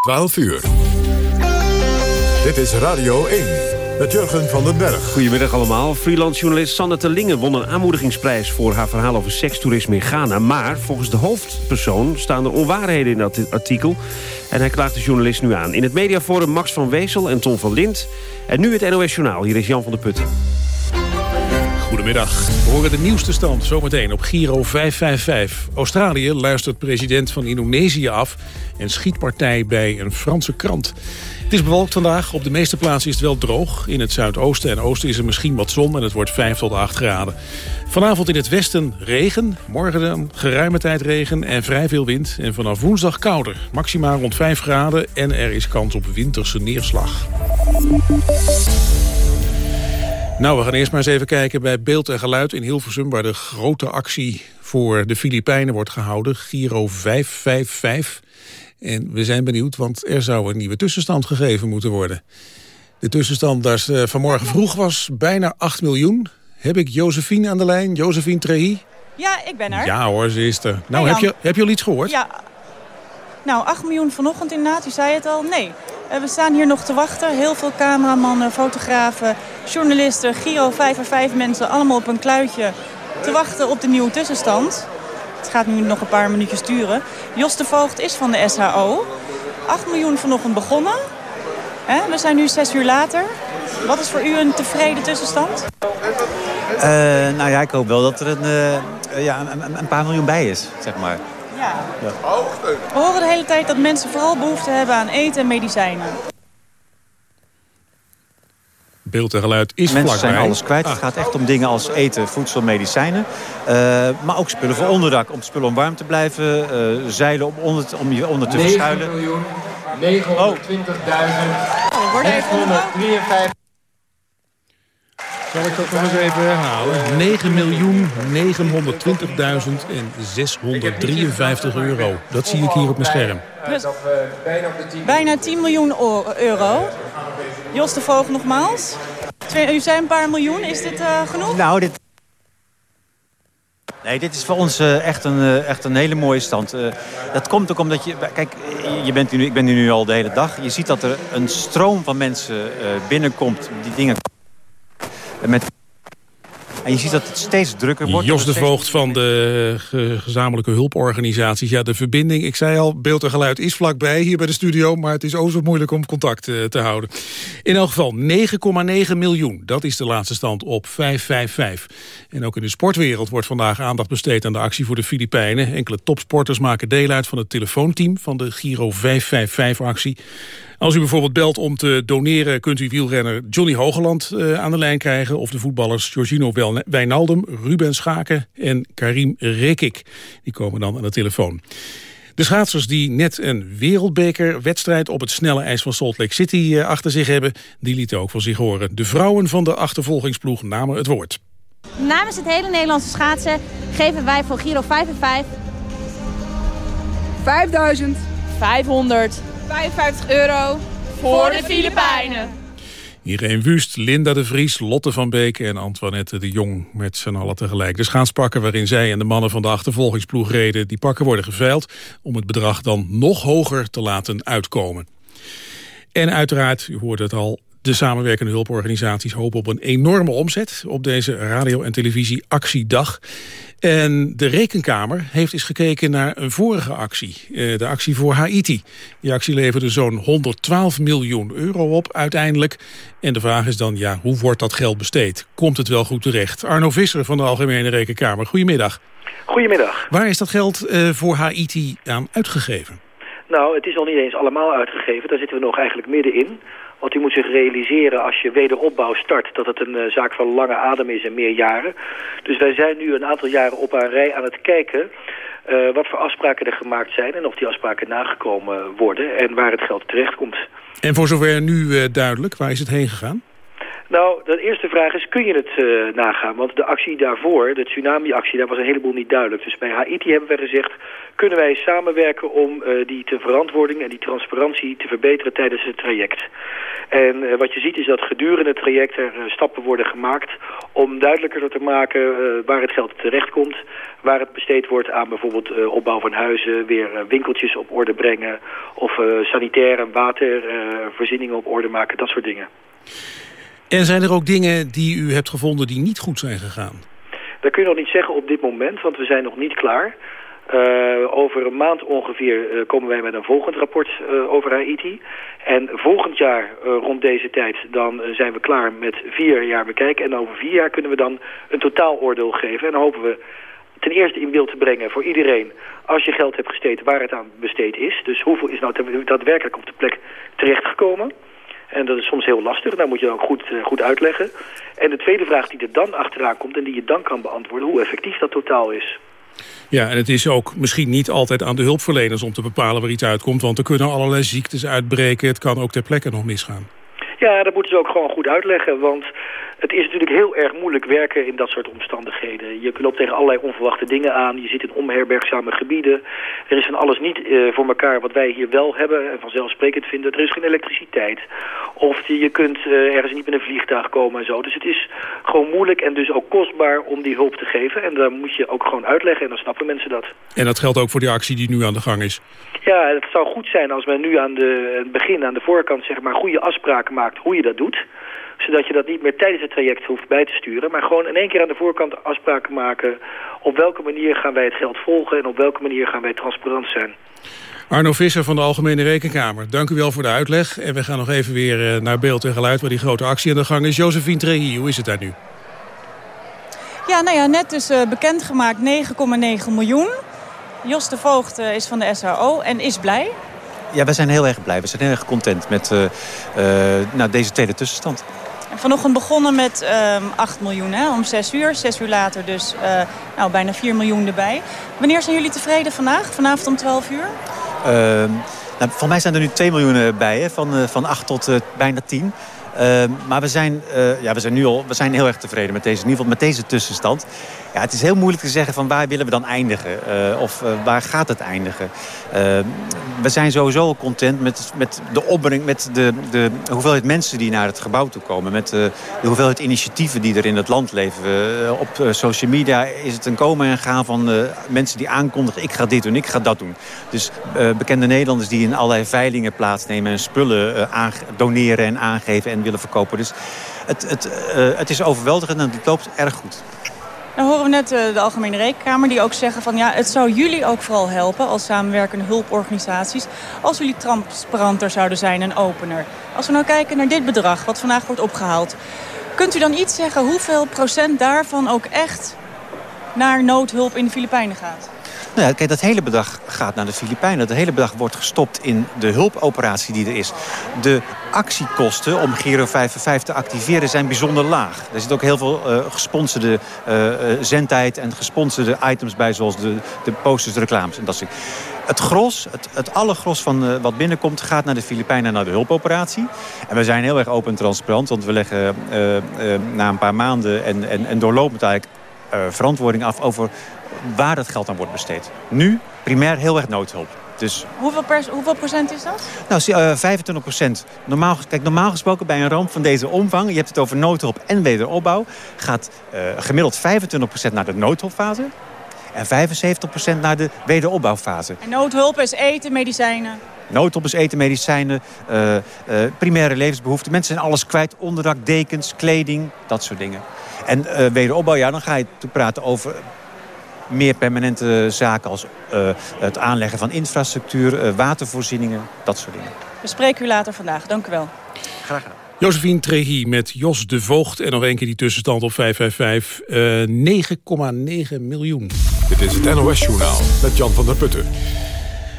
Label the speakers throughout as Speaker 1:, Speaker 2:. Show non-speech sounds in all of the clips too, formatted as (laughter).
Speaker 1: 12 uur. Dit is Radio 1 met Jurgen van den Berg.
Speaker 2: Goedemiddag allemaal. Freelance journalist Sanne Terlingen won een aanmoedigingsprijs... voor haar verhaal over sekstoerisme in Ghana. Maar volgens de hoofdpersoon staan er onwaarheden in dat artikel. En hij klaagt de journalist nu aan. In het mediaforum Max van Wezel en Tom van Lint. En nu het NOS Journaal. Hier is Jan van der Putten.
Speaker 3: Goedemiddag. We horen de nieuwste stand zometeen op Giro 555. Australië luistert president van Indonesië af... en schietpartij bij een Franse krant. Het is bewolkt vandaag. Op de meeste plaatsen is het wel droog. In het zuidoosten en oosten is er misschien wat zon en het wordt 5 tot 8 graden. Vanavond in het westen regen. Morgen dan geruime tijd regen en vrij veel wind. En vanaf woensdag kouder. Maximaal rond 5 graden en er is kans op winterse neerslag. Nou, we gaan eerst maar eens even kijken bij Beeld en Geluid in Hilversum... waar de grote actie voor de Filipijnen wordt gehouden. Giro 555. En we zijn benieuwd, want er zou een nieuwe tussenstand gegeven moeten worden. De tussenstand dat uh, vanmorgen vroeg was bijna 8 miljoen. Heb ik Josephine aan de lijn? Josephine Trehi?
Speaker 4: Ja, ik ben er.
Speaker 3: Ja hoor, ze is er. Nou, heb je, heb je al iets gehoord?
Speaker 4: Ja. Nou, 8 miljoen vanochtend inderdaad, u zei het al. Nee, we staan hier nog te wachten. Heel veel cameramannen, fotografen, journalisten, Giro 5 en 5 mensen... allemaal op een kluitje te wachten op de nieuwe tussenstand. Het gaat nu nog een paar minuutjes duren. Jos de Voogd is van de SHO. 8 miljoen vanochtend begonnen. We zijn nu 6 uur later. Wat is voor u een tevreden tussenstand?
Speaker 5: Uh, nou ja, ik hoop wel dat er een, uh, ja, een, een, paar miljoen bij is, zeg maar.
Speaker 4: Ja. ja. We horen de hele tijd dat mensen vooral behoefte hebben aan eten en medicijnen.
Speaker 3: Beeld en geluid is
Speaker 5: Mensen
Speaker 3: vlakbij.
Speaker 5: zijn alles kwijt. Het
Speaker 3: Ah.
Speaker 5: gaat echt om dingen als eten, voedsel, medicijnen. Uh, maar ook spullen voor onderdak. Om spullen om warm te blijven. Uh, zeilen om, onder, om je onder te
Speaker 6: 9
Speaker 5: verschuilen.
Speaker 6: miljoen 920.000
Speaker 4: Oh, wordt even onderbroken.
Speaker 6: 653
Speaker 3: Zal ik dat nog eens even herhalen? 9 miljoen 920.000 en 653 euro. Dat zie ik hier op mijn scherm.
Speaker 4: Dus
Speaker 6: Dat we bijna op de 10
Speaker 4: bijna 10 miljoen euro. Jos de Voogd nogmaals. U zei een paar miljoen. Is dit uh, genoeg?
Speaker 5: Nou, dit... Nee, dit is voor ons uh, echt, een, uh, echt een hele mooie stand. dat komt ook omdat je... Kijk, je bent nu, ik ben hier nu al de hele dag. Je ziet dat er een stroom van mensen binnenkomt die dingen... Met en je ziet dat het steeds drukker wordt.
Speaker 3: Jos de Voogd van de ge gezamenlijke hulporganisaties. Ja, de verbinding, ik zei al, beeld en geluid is vlakbij hier bij de studio... maar het is ook zo moeilijk om contact uh, te houden. In elk geval 9,9 miljoen. Dat is de laatste stand op 555. En ook in de sportwereld wordt vandaag aandacht besteed aan de actie voor de Filipijnen. Enkele topsporters maken deel uit van het telefoonteam van de Giro 555-actie. Als u bijvoorbeeld belt om te doneren... kunt u wielrenner Johnny Hogeland uh, aan de lijn krijgen... of de voetballers Giorgino Wijnaldum, Ruben Schaken en Karim Rekik. Die komen dan aan de telefoon. De schaatsers die net een wereldbekerwedstrijd op het snelle ijs van Salt Lake City uh, achter zich hebben... die lieten ook van zich horen. De vrouwen van de achtervolgingsploeg namen het woord.
Speaker 7: Namens het hele Nederlandse schaatsen geven wij voor Giro 5 en 5...
Speaker 8: 5.500 55 euro voor de Filipijnen.
Speaker 3: Irene Wust, Linda de Vries, Lotte van Beek en Antoinette de Jong met z'n allen tegelijk. De schaatspakken waarin zij en de mannen van de achtervolgingsploeg reden... die pakken worden geveild om het bedrag dan nog hoger te laten uitkomen. En uiteraard, u hoorde het al, de samenwerkende hulporganisaties hopen op een enorme omzet op deze radio- en televisie-actiedag. En de Rekenkamer heeft eens gekeken naar een vorige actie, de actie voor Haiti. Die actie leverde zo'n 112 miljoen euro op uiteindelijk. En de vraag is dan, ja, hoe wordt dat geld besteed? Komt het wel goed terecht? Arno Visser van de Algemene Rekenkamer, goedemiddag.
Speaker 9: Goedemiddag.
Speaker 3: Waar is dat geld uh, voor Haiti aan uitgegeven?
Speaker 9: Nou, het is al niet eens allemaal uitgegeven. Daar zitten we nog eigenlijk middenin. Want u moet zich realiseren als je wederopbouw start... dat het een uh, zaak van lange adem is en meer jaren. Dus wij zijn nu een aantal jaren op een rij aan het kijken... Uh, wat voor afspraken er gemaakt zijn... en of die afspraken nagekomen worden... en waar het geld terechtkomt.
Speaker 3: En voor zover nu uh, duidelijk, waar is het heen gegaan?
Speaker 9: Nou, de eerste vraag is, kun je het uh, nagaan? Want de actie daarvoor, de tsunami-actie, daar was een heleboel niet duidelijk. Dus bij Haiti hebben wij gezegd, kunnen wij samenwerken om uh, die te verantwoording en die transparantie te verbeteren tijdens het traject. En uh, wat je ziet is dat gedurende het traject er stappen worden gemaakt om duidelijker te maken waar het geld terecht komt. Waar het besteed wordt aan bijvoorbeeld opbouw van huizen, weer winkeltjes op orde brengen of sanitaire en watervoorzieningen op orde maken, dat soort dingen.
Speaker 3: En zijn er ook dingen die u hebt gevonden die niet goed zijn gegaan?
Speaker 9: Dat kun je nog niet zeggen op dit moment, want we zijn nog niet klaar. Uh, over een maand ongeveer uh, komen wij met een volgend rapport uh, over Haiti. En volgend jaar rond deze tijd dan zijn we klaar met vier jaar bekijken. En over vier jaar kunnen we dan een totaaloordeel geven. En dan hopen we ten eerste in beeld te brengen voor iedereen... als je geld hebt gesteed, waar het aan besteed is. Dus hoeveel is nou daadwerkelijk op de plek terechtgekomen... En dat is soms heel lastig. Daar moet je ook goed, uh, goed uitleggen. En de tweede vraag die er dan achteraan komt en die je dan kan beantwoorden... hoe effectief dat totaal is.
Speaker 3: Ja, en het is ook misschien niet altijd aan de hulpverleners om te bepalen waar iets uitkomt. Want er kunnen allerlei ziektes uitbreken. Het kan ook ter plekke nog misgaan.
Speaker 9: Ja, dat moeten ze ook gewoon goed uitleggen. Want het is natuurlijk heel erg moeilijk werken in dat soort omstandigheden. Je loopt tegen allerlei onverwachte dingen aan. Je zit in onherbergzame gebieden. Er is van alles niet uh, voor elkaar wat wij hier wel hebben en vanzelfsprekend vinden. Er is geen elektriciteit. Of je, je kunt uh, ergens niet met een vliegtuig komen en zo. Dus het is gewoon moeilijk en dus ook kostbaar om die hulp te geven. En dan moet je ook gewoon uitleggen en dan snappen mensen dat.
Speaker 3: En dat geldt ook voor die actie die nu aan de gang is?
Speaker 9: Ja, het zou goed zijn als men nu aan de, het begin, aan de voorkant, zeg maar, goede afspraken maakt hoe je dat doet zodat je dat niet meer tijdens het traject hoeft bij te sturen. Maar gewoon in één keer aan de voorkant afspraken maken. Op welke manier gaan wij het geld volgen en op welke manier gaan wij transparant zijn.
Speaker 3: Arno Visser van de Algemene Rekenkamer, dank u wel voor de uitleg. En we gaan nog even weer eh, naar beeld en geluid waar die grote actie aan de gang is. Josephine Trehi, hoe is het daar nu?
Speaker 4: Ja, nou ja, net dus uh, bekendgemaakt 9,9 miljoen. Jos de Voogd uh, is van de SRO en is blij.
Speaker 5: Ja, wij zijn heel erg blij. We zijn heel erg content met uh, nou, deze tweede tussenstand.
Speaker 4: Vanochtend begonnen met um, 8 miljoen hè, om 6 uur. 6 uur later dus uh, nou, bijna 4 miljoen erbij. Wanneer zijn jullie tevreden vandaag? Vanavond om 12 uur?
Speaker 5: Uh, nou, voor mij zijn er nu 2 miljoen bij, hè, van, uh, van 8 tot uh, bijna 10. Maar we zijn, ja, we zijn nu al we zijn heel erg tevreden met deze, in ieder geval met deze tussenstand. Ja, het is heel moeilijk te zeggen van waar willen we dan eindigen. Uh, of uh, waar gaat het eindigen. Uh, we zijn sowieso content met, met de opbreng, met de, de hoeveelheid mensen die naar het gebouw toe komen. Met de hoeveelheid initiatieven die er in het land leven. op social media is het een komen en gaan van mensen die aankondigen... ik ga dit doen, ik ga dat doen. Dus bekende Nederlanders die in allerlei veilingen plaatsnemen... en spullen doneren en aangeven en Dus het, het, het is overweldigend en het loopt erg goed.
Speaker 4: Dan horen we net uh, de Algemene Rekenkamer die ook zeggen van... ja, het zou jullie ook vooral helpen als samenwerkende hulporganisaties... als jullie transparanter zouden zijn en opener. Als we nou kijken naar dit bedrag wat vandaag wordt opgehaald... kunt u dan iets zeggen hoeveel procent daarvan ook echt naar noodhulp in de Filipijnen gaat?
Speaker 5: Nou kijk, dat hele bedrag gaat naar de Filipijnen. Dat hele bedrag wordt gestopt in de hulpoperatie die er is. De actiekosten om Giro 55 te activeren zijn bijzonder laag. Er zit ook heel veel uh, gesponsorde uh, zendtijd en gesponsorde items bij... zoals de, de posters, de reclames en dat soort het gros, het, het allergros van wat binnenkomt... gaat naar de Filipijnen, naar de hulpoperatie. En we zijn heel erg open en transparant. Want we leggen na een paar maanden en, en, en doorlopend eigenlijk... verantwoording af over waar dat geld aan wordt besteed. Nu primair heel erg noodhulp. Dus...
Speaker 4: Hoeveel, hoeveel, procent is dat?
Speaker 5: Nou, uh, 25 procent. Normaal, kijk, normaal gesproken bij een ramp van deze omvang... je hebt het over noodhulp en wederopbouw... gaat uh, gemiddeld 25 procent naar de noodhulpfase... en 75 procent naar de wederopbouwfase.
Speaker 4: En noodhulp is eten, medicijnen?
Speaker 5: Noodhulp is eten, medicijnen, uh, primaire levensbehoeften. Mensen zijn alles kwijt, onderdak, dekens, kleding, dat soort dingen. En wederopbouw, ja, dan ga je praten over meer permanente zaken als uh, het aanleggen van infrastructuur, uh, watervoorzieningen, dat soort dingen.
Speaker 4: We spreken u later vandaag. Dank u wel.
Speaker 5: Graag gedaan.
Speaker 3: Josephine Trehi met Jos de Voogd. En nog een keer die tussenstand op 555. Uh, 9,9 miljoen.
Speaker 1: Dit is het NOS Journaal met Jan van der Putten.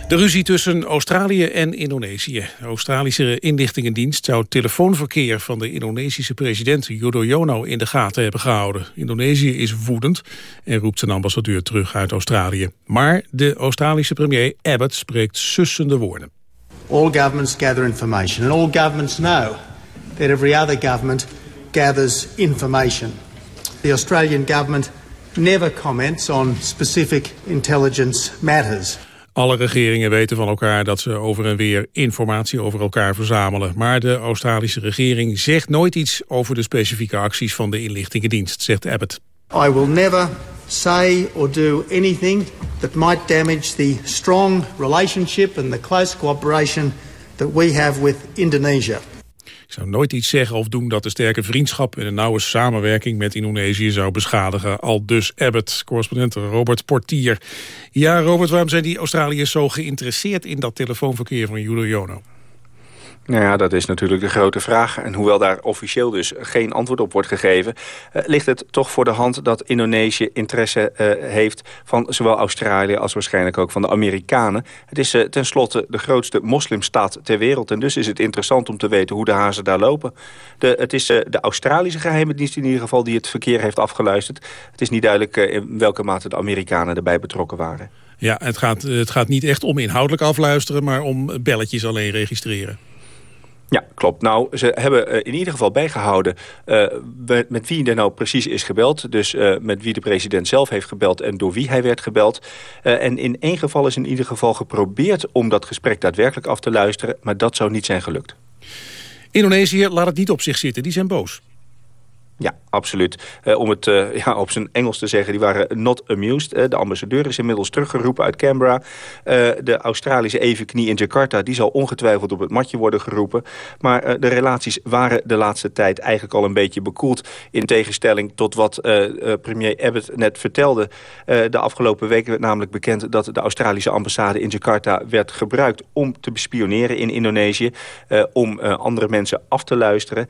Speaker 3: De ruzie tussen Australië en Indonesië. De Australische inlichtingendienst zou telefoonverkeer van de Indonesische president Yudhoyono in de gaten hebben gehouden. Indonesië is woedend en roept zijn ambassadeur terug uit Australië. Maar de Australische premier Abbott spreekt sussende woorden.
Speaker 10: All governments gather information and all governments know that every other government gathers information. The Australian government never comments on specific intelligence matters.
Speaker 3: Alle regeringen weten van elkaar dat ze over en weer informatie over elkaar verzamelen. Maar de Australische regering zegt nooit iets over de specifieke acties van de inlichtingendienst, zegt Abbott.
Speaker 10: I will never say or do anything that might damage the strong relationship and the close cooperation that we have with Indonesia.
Speaker 3: Ik zou nooit iets zeggen of doen dat de sterke vriendschap en de nauwe samenwerking met Indonesië zou beschadigen. Al dus Abbott, correspondent Robert Portier. Ja, Robert, waarom zijn die Australiërs zo geïnteresseerd in dat telefoonverkeer van Julio Jono?
Speaker 11: Nou ja, dat is natuurlijk de grote vraag. En hoewel daar officieel dus geen antwoord op wordt gegeven... Uh, ligt het toch voor de hand dat Indonesië interesse uh, heeft... van zowel Australië als waarschijnlijk ook van de Amerikanen. Het is uh, tenslotte de grootste moslimstaat ter wereld. En dus is het interessant om te weten hoe de hazen daar lopen. De, het is de Australische geheime dienst in ieder geval die het verkeer heeft afgeluisterd. Het is niet duidelijk in welke mate de Amerikanen erbij betrokken waren.
Speaker 3: Ja, het gaat, het gaat niet echt om inhoudelijk afluisteren... maar om belletjes alleen registreren.
Speaker 11: Ja, klopt. Nou, ze hebben uh, in ieder geval bijgehouden uh, met wie er nou precies is gebeld. Dus uh, met wie de president zelf heeft gebeld en door wie hij werd gebeld. en in één geval is in ieder geval geprobeerd om dat gesprek daadwerkelijk af te luisteren. Maar dat zou niet zijn gelukt.
Speaker 3: Indonesië laat het niet op zich zitten. Die zijn boos.
Speaker 11: Ja, absoluut. Uh, om het uh, (laughs) ja, op zijn Engels te zeggen, die waren not amused. Uh, de ambassadeur is inmiddels teruggeroepen uit Canberra. de Australische evenknie in Jakarta, die zal ongetwijfeld op het matje worden geroepen. Maar de relaties waren de laatste tijd eigenlijk al een beetje bekoeld. In tegenstelling tot wat premier Abbott net vertelde. de afgelopen weken werd namelijk bekend dat de Australische ambassade in Jakarta werd gebruikt om te bespioneren in Indonesië. om andere mensen af te luisteren.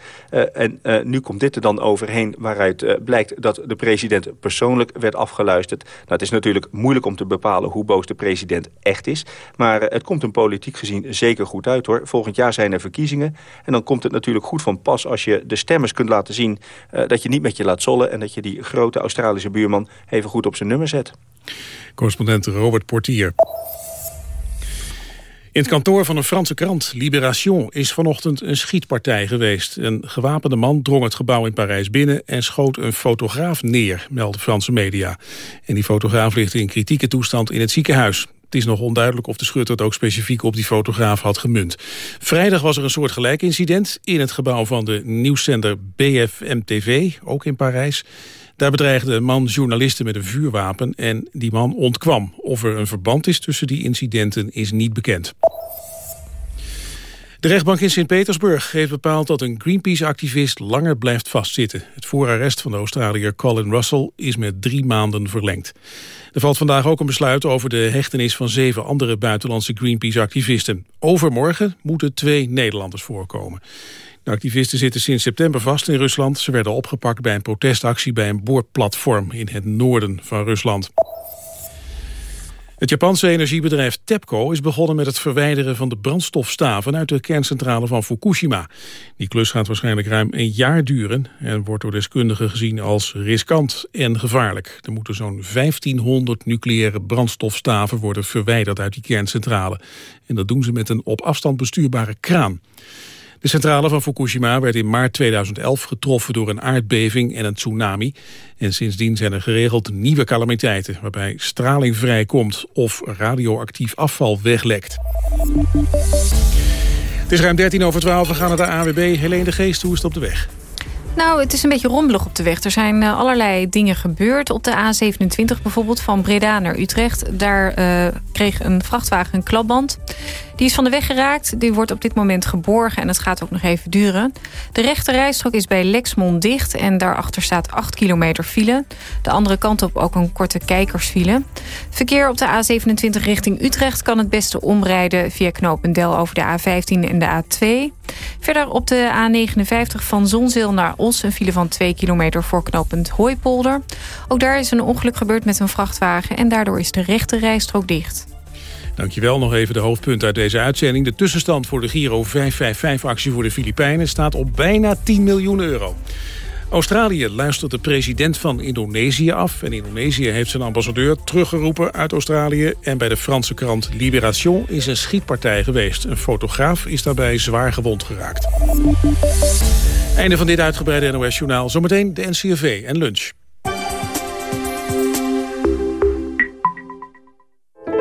Speaker 11: en nu komt dit er dan over overheen waaruit uh, blijkt dat de president persoonlijk werd afgeluisterd. Nou, het is natuurlijk moeilijk om te bepalen hoe boos de president echt is. Maar uh, het komt hem politiek gezien zeker goed uit hoor. Volgend jaar zijn er verkiezingen. En dan komt het natuurlijk goed van pas als je de stemmers kunt laten zien... Uh, dat je niet met je laat zollen en dat je die grote Australische buurman even goed op zijn nummer zet.
Speaker 3: Correspondent Robert Portier. In het kantoor van een Franse krant, Libération, is vanochtend een schietpartij geweest. Een gewapende man drong het gebouw in Parijs binnen en schoot een fotograaf neer, melden Franse media. En die fotograaf ligt in kritieke toestand in het ziekenhuis. Het is nog onduidelijk of de schutter het ook specifiek op die fotograaf had gemunt. Vrijdag was er een soort gelijk incident in het gebouw van de nieuwszender BFM-TV, ook in Parijs. Daar bedreigde een man journalisten met een vuurwapen en die man ontkwam. Of er een verband is tussen die incidenten is niet bekend. De rechtbank in Sint-Petersburg heeft bepaald dat een Greenpeace-activist langer blijft vastzitten. Het voorarrest van de Australiër Colin Russell is met drie maanden verlengd. Er valt vandaag ook een besluit over de hechtenis van zeven andere buitenlandse Greenpeace-activisten. Overmorgen moeten twee Nederlanders voorkomen. Activisten zitten sinds september vast in Rusland. Ze werden opgepakt bij een protestactie bij een boorplatform in het noorden van Rusland. Het Japanse energiebedrijf TEPCO is begonnen met het verwijderen van de brandstofstaven uit de kerncentrale van Fukushima. Die klus gaat waarschijnlijk ruim een jaar duren en wordt door deskundigen gezien als riskant en gevaarlijk. Er moeten zo'n 1500 nucleaire brandstofstaven worden verwijderd uit die kerncentrale. En dat doen ze met een op afstand bestuurbare kraan. De centrale van Fukushima werd in maart 2011 getroffen door een aardbeving en een tsunami. En sindsdien zijn er geregeld nieuwe calamiteiten... waarbij straling vrijkomt of radioactief afval weglekt. Het is ruim 13 over 12, we gaan naar de AWB. Helene de Geest, hoe is het op de weg?
Speaker 12: Nou, het is een beetje rommelig op de weg. Er zijn uh, allerlei dingen gebeurd. Op de A27 bijvoorbeeld, van Breda naar Utrecht. Daar uh, kreeg een vrachtwagen een klapband. Die is van de weg geraakt. Die wordt op dit moment geborgen en het gaat ook nog even duren. De rechte rijstrook is bij Lexmond dicht en daarachter staat 8 kilometer file. De andere kant op ook een korte kijkersfile. Verkeer op de A27 richting Utrecht kan het beste omrijden via Knopendel over de A15 en de A2. Verder op de A59 van Zonzeel naar Os een file van 2 kilometer voor knooppunt Hooipolder. Ook daar is een ongeluk gebeurd met een vrachtwagen en daardoor is de rechte rijstrook dicht.
Speaker 3: Dankjewel. Nog even de hoofdpunten uit deze uitzending. De tussenstand voor de Giro 555-actie voor de Filipijnen staat op bijna 10 miljoen euro. Australië luistert de president van Indonesië af. En Indonesië heeft zijn ambassadeur teruggeroepen uit Australië. En bij de Franse krant Libération is een schietpartij geweest. Een fotograaf is daarbij zwaar gewond geraakt. Einde van dit uitgebreide NOS-journaal. Zometeen de NCRV en lunch.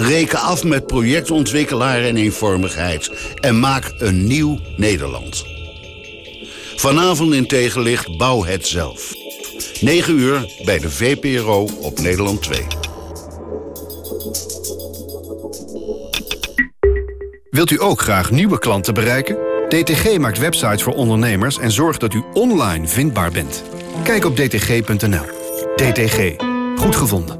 Speaker 13: Reken af met projectontwikkelaar en eenvormigheid. En maak een nieuw Nederland. Vanavond in tegenlicht Bouw het zelf. 9 uur bij de VPRO op Nederland 2.
Speaker 14: Wilt u ook graag nieuwe klanten bereiken? DTG maakt websites voor ondernemers en zorgt dat u online vindbaar bent. Kijk op dtg.nl. DTG. Goed gevonden.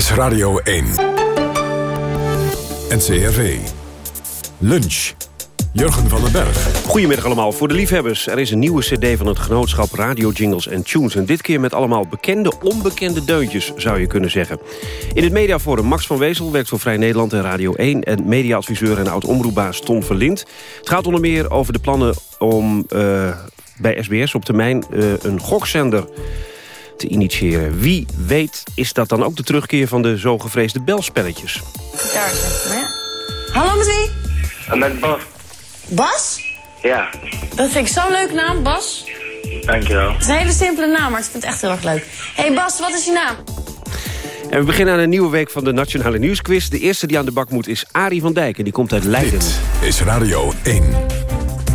Speaker 1: Is Radio 1. NCRV. Lunch. Jurgen van den Berg.
Speaker 2: Goedemiddag allemaal. Voor de liefhebbers, er is een nieuwe cd van het genootschap Radio Jingles en Tunes. En dit keer met allemaal bekende, onbekende deuntjes, zou je kunnen zeggen. In het mediaforum Max van Wezel werkt voor Vrij Nederland en Radio 1... en mediaadviseur en oud-omroepbaas Tom Verlind. Het gaat onder meer over de plannen om uh, bij SBS op termijn uh, een gokzender te initiëren. Wie weet is dat dan ook de terugkeer van de zo gevreesde belspelletjes.
Speaker 15: Daar is het, Hallo, Mazzie.
Speaker 16: Met Bas.
Speaker 15: Bas?
Speaker 16: Ja.
Speaker 15: Dat vind ik zo'n leuke naam, Bas.
Speaker 16: Dankjewel.
Speaker 15: Het is een hele simpele naam, maar ik vind het echt heel erg leuk. hey Bas, wat is je naam?
Speaker 2: En we beginnen aan een nieuwe week van de Nationale Nieuwsquiz. De eerste die aan de bak moet is Arie van Dijk en die komt uit Leiden.
Speaker 1: Dit is Radio 1.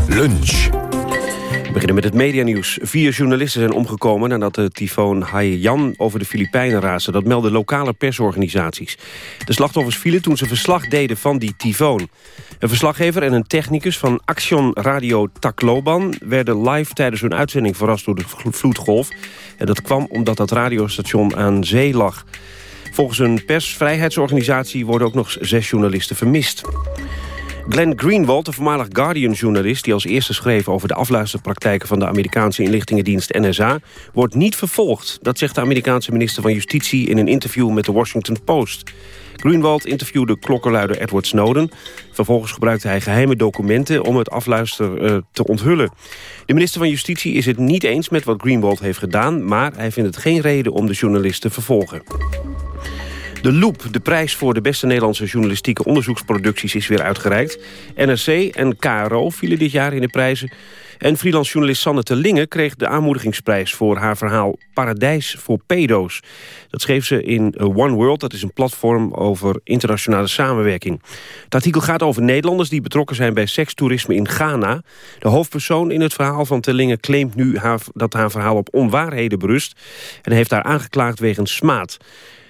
Speaker 1: Lunch.
Speaker 2: Beginnen met het medianieuws. Vier journalisten zijn omgekomen nadat de tyfoon Haiyan over de Filipijnen raasde. Dat melden lokale persorganisaties. De slachtoffers vielen toen ze verslag deden van die tyfoon. Een verslaggever en een technicus van Action Radio Tacloban... werden live tijdens hun uitzending verrast door de vloedgolf. En dat kwam omdat dat radiostation aan zee lag. Volgens een persvrijheidsorganisatie worden ook nog zes journalisten vermist. Glenn Greenwald, de voormalig Guardian-journalist... die als eerste schreef over de afluisterpraktijken... van de Amerikaanse inlichtingendienst NSA... wordt niet vervolgd. Dat zegt de Amerikaanse minister van Justitie... in een interview met de Washington Post. Greenwald interviewde klokkenluider Edward Snowden. Vervolgens gebruikte hij geheime documenten om het afluister uh, te onthullen. De minister van Justitie is het niet eens met wat Greenwald heeft gedaan... maar hij vindt het geen reden om de journalist te vervolgen. De Loop, de prijs voor de beste Nederlandse journalistieke onderzoeksproducties, is weer uitgereikt. NRC en KRO vielen dit jaar in de prijzen. En freelance journalist Sanne Terlinge kreeg de aanmoedigingsprijs... voor haar verhaal Paradijs voor pedo's. Dat schreef ze in One World, dat is een platform over internationale samenwerking. Het artikel gaat over Nederlanders die betrokken zijn bij sekstoerisme in Ghana. De hoofdpersoon in het verhaal van Terlinge claimt nu dat haar verhaal op onwaarheden berust... en heeft haar aangeklaagd wegens smaad.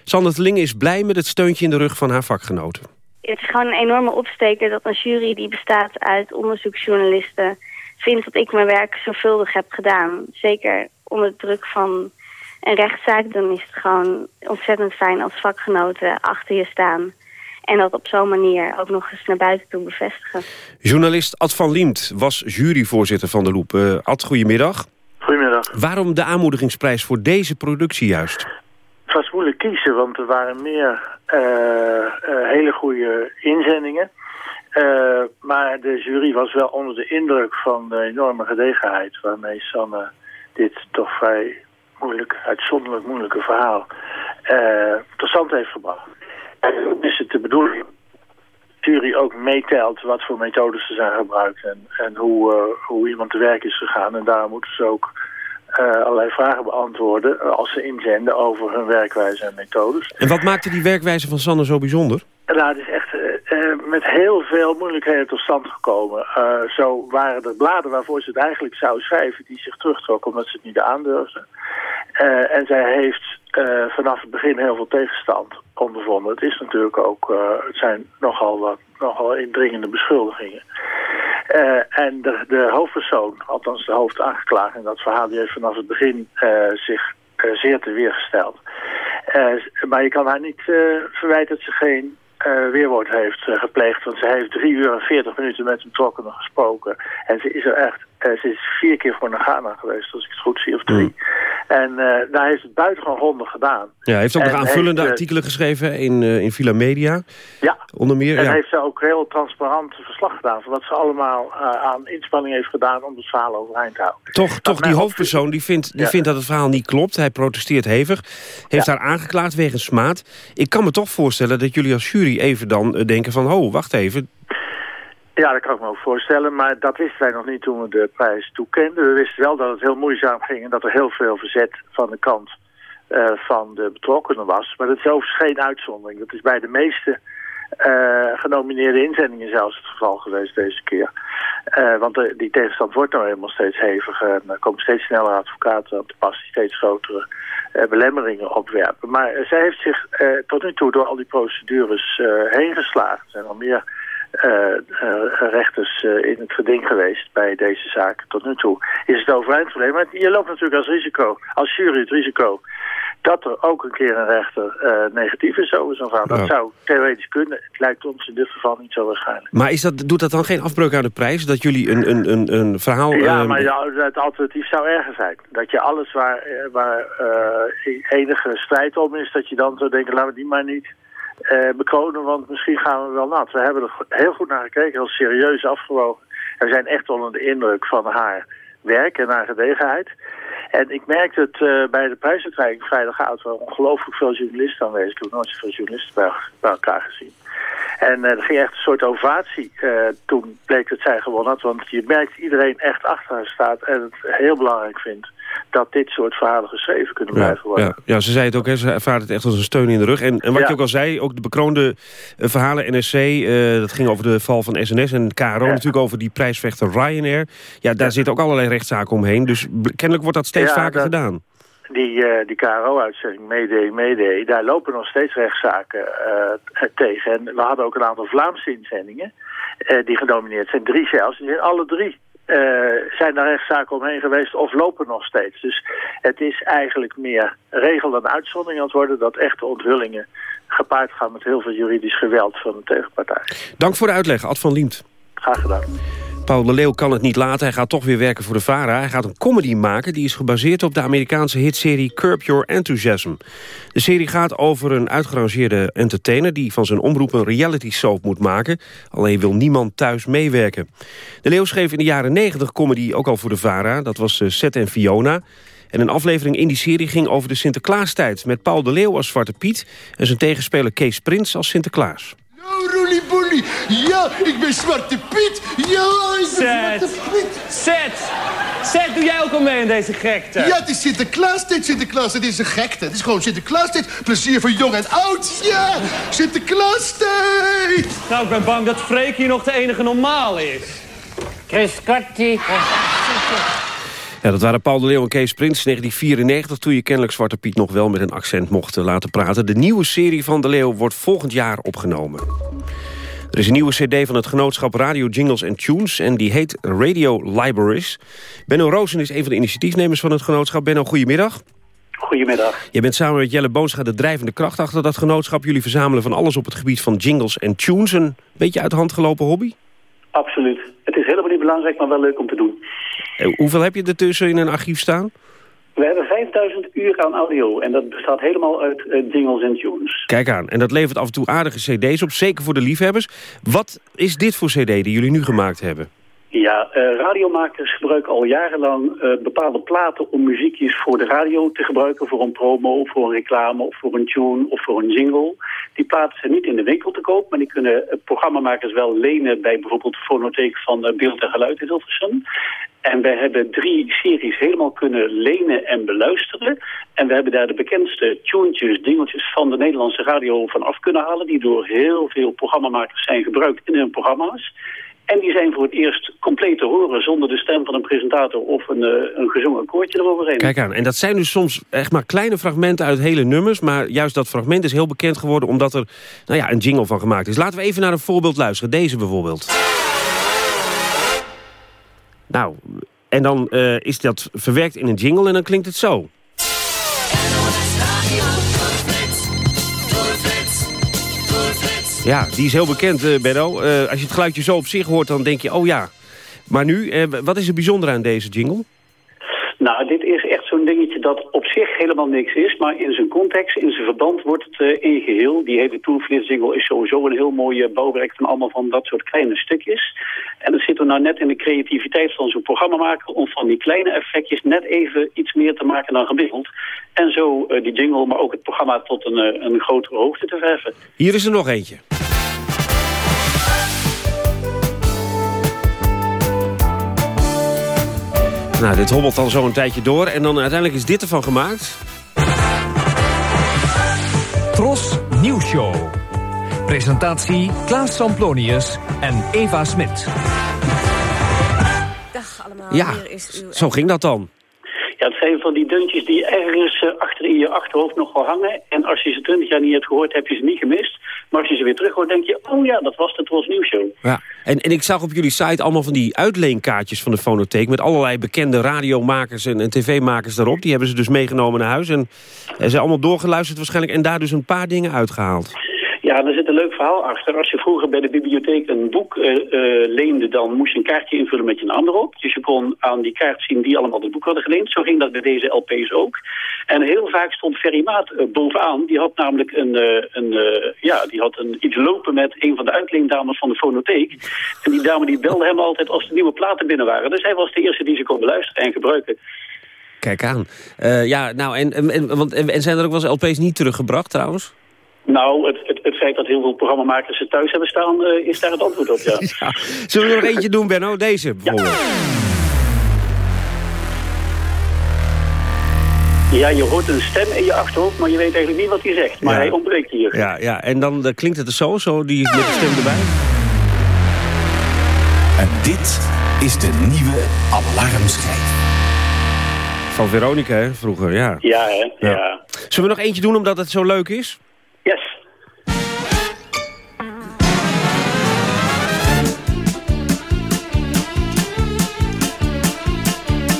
Speaker 2: Sander Terlinge is blij met het steuntje in de rug van haar vakgenoten.
Speaker 17: Het is gewoon een enorme opsteker dat een jury die bestaat uit onderzoeksjournalisten... vindt dat ik mijn werk zorgvuldig heb gedaan. Zeker onder druk van een rechtszaak. Dan is het gewoon ontzettend fijn als vakgenoten achter je staan... En dat op zo'n manier ook nog eens naar buiten toe bevestigen.
Speaker 2: Journalist Ad van Liemt was juryvoorzitter van De Loep. Uh, Ad, goedemiddag.
Speaker 18: Goedemiddag.
Speaker 2: Waarom de aanmoedigingsprijs voor deze productie juist?
Speaker 18: Was moeilijk kiezen, want er waren meer uh, uh, hele goede inzendingen. Uh, maar de jury was wel onder de indruk van de enorme gedegenheid... waarmee Sanne dit toch vrij moeilijk, uitzonderlijk moeilijke verhaal... tot stand heeft gebracht. En is het de bedoeling jury ook meetelt wat voor methodes er zijn gebruikt en, en hoe, eh, hoe iemand te werk is gegaan. En daar moeten ze ook uh, allerlei vragen beantwoorden als ze inzenden over hun werkwijze en methodes.
Speaker 2: En wat maakte die werkwijze van Sanne zo bijzonder?
Speaker 18: Nou, het is echt uh, met heel veel moeilijkheden tot stand gekomen. Uh, zo waren er bladen waarvoor ze het eigenlijk zou schrijven... die zich terugtrokken omdat ze het niet aandurfden. en zij heeft vanaf het begin heel veel tegenstand ondervonden. Het is natuurlijk ook... het zijn nogal, wat, nogal indringende beschuldigingen. en de, de hoofdpersoon, althans de hoofdaangeklaagde in dat verhaal... die heeft vanaf het begin zich zeer te weergesteld. maar je kan haar niet verwijten dat ze geen weerwoord heeft gepleegd. Want ze heeft drie uur en veertig minuten met een betrokkenen gesproken. En ze is er echt, ze is vier keer voor Ghana geweest, als ik het goed zie, of drie. Mm. En daar heeft het buitengewoon ronde gedaan.
Speaker 2: Ja, hij heeft ook nog aanvullende artikelen geschreven in, in Villa Media.
Speaker 18: Ja,
Speaker 2: onder meer.
Speaker 18: En
Speaker 2: ja.
Speaker 18: heeft ze ook heel transparant verslag gedaan... van wat ze allemaal aan inspanning heeft gedaan om het verhaal overeind te houden.
Speaker 2: Toch, toch die hoofdpersoon die vindt, die ja. vindt dat het verhaal niet klopt. Hij protesteert hevig. Heeft ja. haar aangeklaagd wegens smaad. Ik kan me toch voorstellen dat jullie als jury even dan denken van... oh, wacht even,
Speaker 18: ja, dat kan ik me ook voorstellen, maar dat wisten wij nog niet toen we de prijs toekenden. We wisten wel dat het heel moeizaam ging en dat er heel veel verzet van de kant uh, van de betrokkenen was. Maar dat is overigens geen uitzondering. Dat is bij de meeste uh, genomineerde inzendingen zelfs het geval geweest deze keer. Uh, want de, die tegenstand wordt nou helemaal steeds heviger. En er komen steeds sneller advocaten op te pas die steeds grotere belemmeringen opwerpen. Maar zij heeft zich tot nu toe door al die procedures heen geslagen. Er zijn al meer rechters in het geding geweest bij deze zaak. Tot nu toe is het overeind gebleven. Maar je loopt natuurlijk als risico, als jury het risico dat er ook een keer een rechter uh, negatief is over zo'n verhaal. Dat ja. zou theoretisch kunnen. Het lijkt ons in dit geval niet zo waarschijnlijk.
Speaker 2: Maar is dat, doet dat dan geen afbreuk aan de prijs? Dat jullie een, een, een, een verhaal...
Speaker 18: Ja,
Speaker 2: uh,
Speaker 18: maar ja, het alternatief zou erger zijn. Dat je alles waar, waar uh, enige strijd om is... dat je dan zou denken, laten we die maar niet bekronen... want misschien gaan we wel nat. We hebben er heel goed naar gekeken, heel serieus afgewogen. En we zijn echt onder de indruk van haar werk en haar gedegenheid... En ik merkte het uh, bij de prijsuitreiking vrijdagavond. Waren ongelooflijk veel journalisten aanwezig. Ik heb nooit zoveel journalisten bij, elkaar gezien. En uh, er ging echt een soort ovatie toen bleek dat zij gewonnen had. Want je merkt iedereen echt achter haar staat en het heel belangrijk vindt dat dit soort verhalen geschreven kunnen blijven worden.
Speaker 2: Ja, ja, ze zei het ook, hè, ze ervaart het echt als een steun in de rug. En, en wat ja. je ook al zei, ook de bekroonde uh, verhalen NSC... Uh, dat ging over de val van SNS en KRO natuurlijk over die prijsvechter Ryanair. Ja, daar zitten ook allerlei rechtszaken omheen. Dus kennelijk wordt dat steeds vaker dat, gedaan.
Speaker 18: Die, uh, die KRO-uitzending, Mayday, Mayday, daar lopen nog steeds rechtszaken tegen. En we hadden ook een aantal Vlaamse inzendingen die genomineerd zijn. Drie zelfs. Die zijn alle drie zijn daar rechtszaken omheen geweest of lopen nog steeds. Dus het is eigenlijk meer regel dan uitzondering aan het worden... dat echte onthullingen gepaard gaan met heel veel juridisch geweld van de tegenpartij.
Speaker 2: Dank voor de uitleg, Ad van Liemt.
Speaker 18: Graag gedaan.
Speaker 2: Paul de Leeuw kan het niet laten. Hij gaat toch weer werken voor de VARA. Hij gaat een comedy maken die is gebaseerd op de Amerikaanse hitserie Curb Your Enthusiasm. De serie gaat over een uitgerangeerde entertainer... die van zijn omroep een reality soap moet maken. Alleen wil niemand thuis meewerken. De Leeuw schreef in de jaren 90 comedy ook al voor de VARA. Dat was uh, Seth en Fiona. En een aflevering in die serie ging over de Sinterklaastijd... met Paul de Leeuw als Zwarte Piet en zijn tegenspeler Kees Prins als Sinterklaas.
Speaker 19: Oh, Roelie Boelie. Ja, ik ben Zwarte Piet. Ja, ik ben Zwarte Piet.
Speaker 20: Zet. Zet, doe jij ook al mee in deze gekte?
Speaker 19: Ja, het is Sinterklaas dit, Sinterklaas. Het is een gekte. Het is gewoon Sinterklaas dit. Plezier voor jong en oud. Ja, Sinterklaas tijd.
Speaker 20: Nou, ik ben bang dat Freek hier nog de enige normaal is.
Speaker 21: Chris Kortie. (laughs)
Speaker 2: Ja, dat waren Paul de Leeuw en Kees Prins 1994... toen je kennelijk Zwarte Piet nog wel met een accent mocht laten praten. De nieuwe serie van de Leeuw wordt volgend jaar opgenomen. Er is een nieuwe cd van het genootschap Radio Jingles and Tunes... en die heet Radio Libraries. Benno Roosen is een van de initiatiefnemers van het genootschap. Benno, goedemiddag.
Speaker 22: Goedemiddag.
Speaker 2: Je bent samen met Jelle Boonscha de drijvende kracht achter dat genootschap. Jullie verzamelen van alles op het gebied van jingles en tunes. Een beetje uit de hand gelopen hobby?
Speaker 22: Absoluut. Het is helemaal niet belangrijk, maar wel leuk om te doen.
Speaker 2: Hoeveel heb je ertussen in een archief staan?
Speaker 22: We hebben 5000 uur aan audio en dat bestaat helemaal uit uh, jingles en tunes.
Speaker 2: Kijk aan, en dat levert af en toe aardige cd's op, zeker voor de liefhebbers. Wat is dit voor cd die jullie nu gemaakt hebben?
Speaker 22: Ja, eh, radiomakers gebruiken al jarenlang eh, bepaalde platen om muziekjes voor de radio te gebruiken. Voor een promo, voor een reclame, of voor een tune, of voor een jingle. Die platen zijn niet in de winkel te koop, maar die kunnen uh, programmamakers wel lenen bij bijvoorbeeld de fonotheek van Beeld en Geluid in Hilversum. En we hebben drie series helemaal kunnen lenen en beluisteren. En we hebben daar de bekendste tuentjes, dingeltjes van de Nederlandse radio van af kunnen halen. Die door heel veel programmamakers zijn gebruikt in hun programma's. En die zijn voor het eerst compleet te horen zonder de stem van een presentator of een, uh, een gezongen koortje eroverheen.
Speaker 2: Kijk aan, en dat zijn dus soms echt maar kleine fragmenten uit hele nummers. Maar juist dat fragment is heel bekend geworden omdat er nou ja, een jingle van gemaakt is. Laten we even naar een voorbeeld luisteren. Deze bijvoorbeeld. Nou, en dan uh, is dat verwerkt in een jingle en dan klinkt het zo. Ja, die is heel bekend, uh, Benno. Uh, als je het geluidje zo op zich hoort, dan denk je, oh ja. Maar nu, uh, wat is er bijzonder aan deze jingle?
Speaker 22: Nou, dit is echt zo'n dingetje dat op zich helemaal niks is. Maar in zijn context, in zijn verband wordt het uh, in geheel. Die hele Toolflits jingle is sowieso een heel mooi bouwwerk van allemaal van dat soort kleine stukjes. En dat zit er nou net in de creativiteit van zo'n programmamaker... om van die kleine effectjes net even iets meer te maken dan gemiddeld. En zo uh, die jingle, maar ook het programma tot een, uh, een grotere hoogte te verheffen.
Speaker 2: Hier is er nog eentje. Nou, dit hobbelt dan zo een tijdje door. En dan uiteindelijk is dit ervan gemaakt.
Speaker 23: Tros Nieuwsshow. Presentatie Klaas Samplonius en Eva Smit.
Speaker 17: Dag allemaal.
Speaker 2: Ja, zo ging dat dan.
Speaker 22: Ja, het zijn van die deuntjes die ergens uh, achter in je achterhoofd nog wel hangen. En als je ze twintig jaar niet hebt gehoord, heb je ze niet gemist. Maar als je ze weer terug hoort, denk je... oh ja, dat was de Tros Nieuwsshow.
Speaker 2: Ja, en, en ik zag op jullie site allemaal van die uitleenkaartjes van de fonotheek... met allerlei bekende radiomakers en, tv-makers daarop. Die hebben ze dus meegenomen naar huis. En, en ze allemaal doorgeluisterd waarschijnlijk... en daar dus een paar dingen uitgehaald.
Speaker 22: Ja, er zit een leuk verhaal achter. Als je vroeger bij de bibliotheek een boek uh, uh, leende... dan moest je een kaartje invullen met je naam erop. Dus je kon aan die kaart zien die allemaal het boek hadden geleend. Zo ging dat bij deze LP's ook. En heel vaak stond Ferry Maat uh, bovenaan. Die had namelijk een, een, ja, die had een, iets lopen met een van de uitleendames van de fonotheek. En die dame die belde hem altijd als de nieuwe platen binnen waren. Dus hij was de eerste die ze kon beluisteren en gebruiken.
Speaker 2: Kijk aan. ja, nou, en, en, want, en zijn er ook wel eens LP's niet teruggebracht trouwens?
Speaker 22: Nou, het, het, het, feit dat heel veel programmamakers ze thuis hebben staan, uh, is daar het antwoord op, ja. (laughs)
Speaker 2: ja. Zullen we er nog eentje doen, Benno? Deze bijvoorbeeld.
Speaker 22: Ja. ja. je hoort een stem in je achterhoofd, maar je weet eigenlijk niet wat hij zegt. Maar ja. hij ontbreekt hier.
Speaker 2: Ja, ja. en dan uh, klinkt het er zo, zo die, met de stem erbij.
Speaker 23: En dit is de nieuwe alarmschijf.
Speaker 2: Van Veronica, hè, vroeger, ja.
Speaker 22: Ja, hè, ja. ja.
Speaker 2: Zullen we nog eentje doen, omdat het zo leuk is?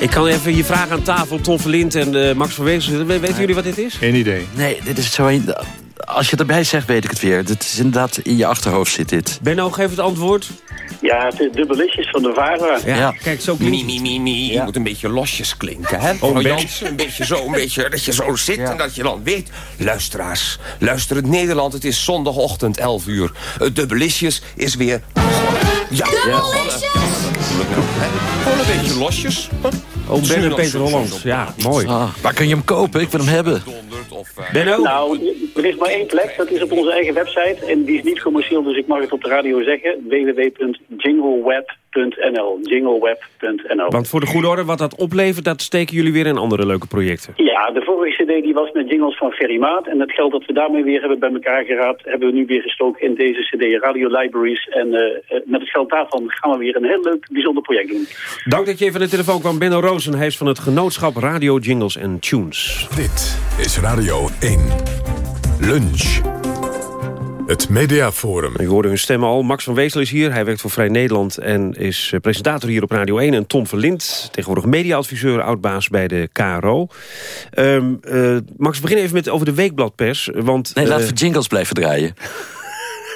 Speaker 2: Ik kan even hier vragen aan tafel, Ton Verlint en uh, Max van Wezen. Weten nee. jullie wat dit is?
Speaker 24: Geen idee.
Speaker 25: Nee, dit is zo een... Als je het erbij zegt, weet ik het weer. Dit is inderdaad in je achterhoofd zit dit.
Speaker 2: Benno, geef het antwoord.
Speaker 22: Ja, het is van de Vara.
Speaker 2: Ja, ja. kijk, zo klinkt
Speaker 25: Mi, mi, mi, mi. Ja. Je moet een beetje losjes klinken, hè? Oh, Jansen, een beetje zo, een beetje, dat je zo zit ja. en dat je dan weet... Luisteraars, luister het Nederland, het is zondagochtend 11 uur. Het dubbelletjes is weer... Ja,
Speaker 17: Dubbelletjes!
Speaker 25: Gewoon een beetje losjes.
Speaker 2: Oh, Ben en Peter Hollands. Ja, mooi.
Speaker 25: Ah, waar kun je hem kopen? Ik wil hem hebben.
Speaker 2: Benno?
Speaker 22: Nou, er is maar één plek. Dat is op onze eigen website. En die is niet commercieel, dus ik mag het op de radio zeggen. www.jingleweb.nl Jingleweb.nl
Speaker 2: Want voor de goede orde, wat dat oplevert, dat steken jullie weer in andere leuke projecten.
Speaker 22: Ja, de vorige cd die was met jingles van Ferry Maat. En het geld dat we daarmee weer hebben bij elkaar geraapt... hebben we nu weer gestoken in deze cd Radio Libraries. En uh, met het geld daarvan gaan we weer een heel leuk, bijzonder project doen.
Speaker 2: Dank dat je even aan de telefoon kwam. Benno Rozen, hij is van het genootschap Radio Jingles en Tunes.
Speaker 1: Dit is Radio 1. Lunch. Het Mediaforum.
Speaker 2: U hoorde hun stemmen al. Max van Weesel is hier. Hij werkt voor Vrij Nederland en is presentator hier op Radio 1. En Tom Verlind, tegenwoordig mediaadviseur, oudbaas bij de KRO. Um, uh, Max, begin even met over de weekbladpers. Want,
Speaker 25: nee, laten
Speaker 2: uh,
Speaker 25: we jingles blijven draaien.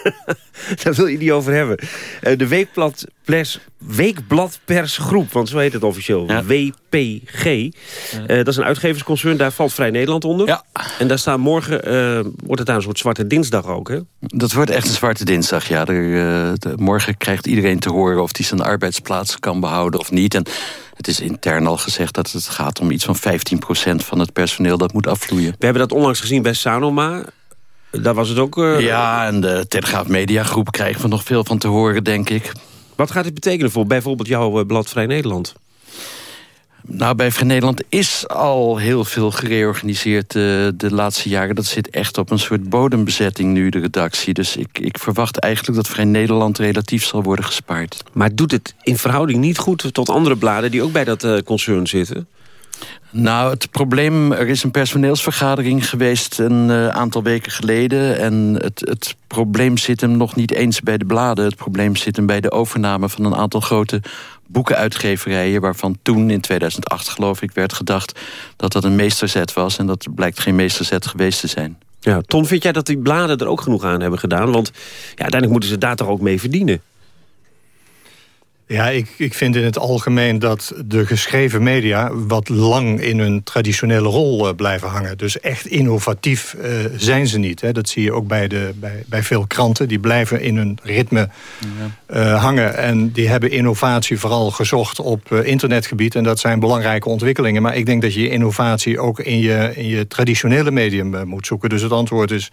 Speaker 25: (laughs)
Speaker 2: Daar wil je niet over hebben. Uh, de Weekblad Pers, Weekbladpersgroep, want zo heet het officieel. WPG. Uh, dat is een uitgeversconcern, daar valt Vrij Nederland onder.
Speaker 26: Ja.
Speaker 2: En daar staan morgen, uh, wordt het daar een soort zwarte dinsdag ook, hè?
Speaker 26: Dat wordt echt een zwarte dinsdag, ja. Er, de, morgen krijgt iedereen te horen of hij zijn arbeidsplaats kan behouden of niet. En het is intern al gezegd dat het gaat om iets van 15% van het personeel dat moet afvloeien.
Speaker 2: We hebben dat onlangs gezien bij Sanoma. Daar was het ook... Uh...
Speaker 26: Ja, en de Telegraaf Mediagroep krijgen we nog veel van te horen, denk ik.
Speaker 2: Wat gaat dit betekenen voor bijvoorbeeld jouw blad Vrij Nederland?
Speaker 26: Nou, bij Vrij Nederland is al heel veel gereorganiseerd de, de laatste jaren. Dat zit echt op een soort bodembezetting nu, de redactie. Dus ik, ik verwacht eigenlijk dat Vrij Nederland relatief zal worden gespaard.
Speaker 2: Maar doet het in verhouding niet goed tot andere bladen... die ook bij dat uh, concern zitten?
Speaker 26: Nou, het probleem, er is een personeelsvergadering geweest een uh, aantal weken geleden. En het, het probleem zit hem nog niet eens bij de bladen. Het probleem zit hem bij de overname van een aantal grote boekenuitgeverijen... waarvan toen in 2008 geloof ik werd gedacht dat dat een meesterzet was. En dat blijkt geen meesterzet geweest te zijn.
Speaker 2: Ja, Ton, vind jij dat die bladen er ook genoeg aan hebben gedaan? Want ja, uiteindelijk moeten ze daar toch ook mee verdienen?
Speaker 27: Ja, ik, ik vind in het algemeen dat de geschreven media... wat lang in hun traditionele rol uh, blijven hangen. Dus echt innovatief uh, zijn ze niet. Hè. Dat zie je ook bij, de, bij, bij veel kranten. Die blijven in hun ritme uh, hangen. En die hebben innovatie vooral gezocht op internetgebied. En dat zijn belangrijke ontwikkelingen. Maar ik denk dat je innovatie ook in je, in je traditionele medium moet zoeken. Dus het antwoord is...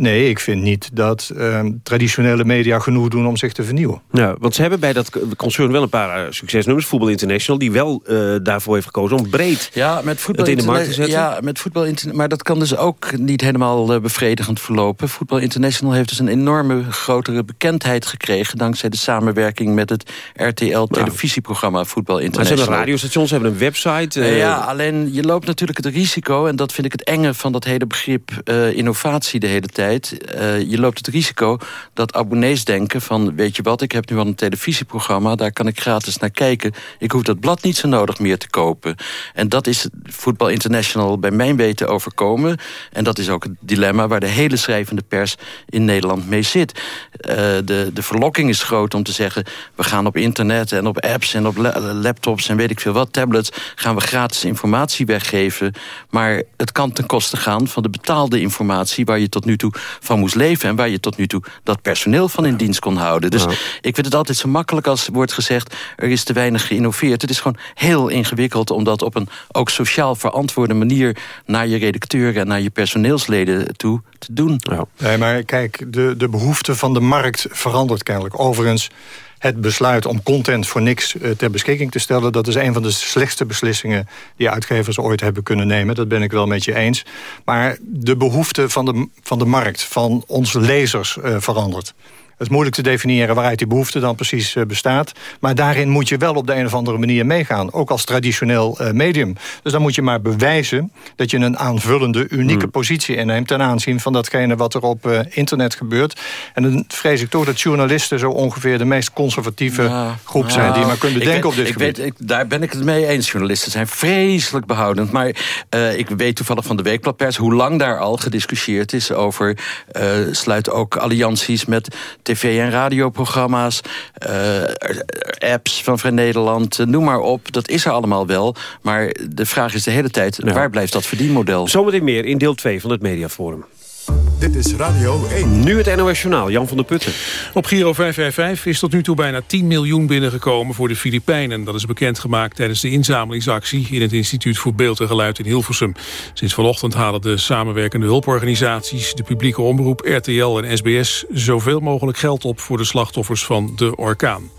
Speaker 27: Nee, ik vind niet dat uh, traditionele media genoeg doen om zich te vernieuwen.
Speaker 2: Ja, want ze hebben bij dat concern wel een paar uh, succesnummers. Voetbal International, die wel uh, daarvoor heeft gekozen om breed
Speaker 26: ja, met voetbal
Speaker 2: het in de markt te zetten.
Speaker 26: Ja, met voetbal maar dat kan dus ook niet helemaal uh, bevredigend verlopen. Voetbal International heeft dus een enorme grotere bekendheid gekregen... dankzij de samenwerking met het RTL-televisieprogramma nou, Voetbal International.
Speaker 2: Maar ze hebben radiostations, ze hebben een website.
Speaker 26: ja, alleen je loopt natuurlijk het risico... en dat vind ik het enge van dat hele begrip innovatie de hele tijd uh, je loopt het risico dat abonnees denken van... weet je wat, ik heb nu al een televisieprogramma... daar kan ik gratis naar kijken. Ik hoef dat blad niet zo nodig meer te kopen. En dat is Voetbal International bij mijn weten overkomen. En dat is ook het dilemma waar de hele schrijvende pers in Nederland mee zit. Uh, de, de verlokking is groot om te zeggen... we gaan op internet en op apps en op laptops en weet ik veel wat, tablets... gaan we gratis informatie weggeven. Maar het kan ten koste gaan van de betaalde informatie... waar je tot nu toe van moest leven... en waar je tot nu toe dat personeel van in dienst kon houden. Dus ik vind het altijd zo makkelijk als wordt gezegd... er is te weinig geïnnoveerd. Het is gewoon heel ingewikkeld om dat op een ook sociaal verantwoorde manier... naar je redacteuren en naar je personeelsleden toe te doen.
Speaker 27: Ja. Nee, maar kijk, de, de behoefte van de markt verandert kennelijk. Overigens het besluit om content voor niks uh, ter beschikking te stellen... dat is een van de slechtste beslissingen die uitgevers ooit hebben kunnen nemen. Dat ben ik wel met je eens. Maar de behoefte van de, van de markt, van onze lezers uh, verandert. Het is moeilijk te definiëren waaruit die behoefte dan precies uh, bestaat. Maar daarin moet je wel op de een of andere manier meegaan. Ook als traditioneel uh, medium. Dus dan moet je maar bewijzen dat je een aanvullende, unieke mm. positie inneemt... ten aanzien van datgene wat er op uh, internet gebeurt. En dan vrees ik toch dat journalisten zo ongeveer de meest conservatieve ja, groep zijn... die maar kunt bedenken op dit
Speaker 26: ik
Speaker 27: gebied.
Speaker 26: Weet, ik, daar ben ik het mee eens. Journalisten zijn vreselijk behoudend. Maar ik weet toevallig van de Weekbladpers hoe lang daar al gediscussieerd is over... sluit ook allianties met tv- en radioprogramma's, uh, apps van Vrij Nederland, uh, noem maar op. Dat is er allemaal wel. Maar de vraag is de hele tijd, ja. waar blijft dat verdienmodel?
Speaker 2: Zometeen meer in deel 2 van het Mediaforum.
Speaker 1: Dit is Radio 1.
Speaker 2: Nu het NOS Journaal, Jan van der Putten.
Speaker 3: Op Giro 555 is tot nu toe bijna 10 miljoen binnengekomen voor de Filipijnen. Dat is bekendgemaakt tijdens de inzamelingsactie... in het Instituut voor Beeld en Geluid in Hilversum. Sinds vanochtend halen de samenwerkende hulporganisaties... de publieke omroep, RTL en SBS... zoveel mogelijk geld op voor de slachtoffers van de orkaan.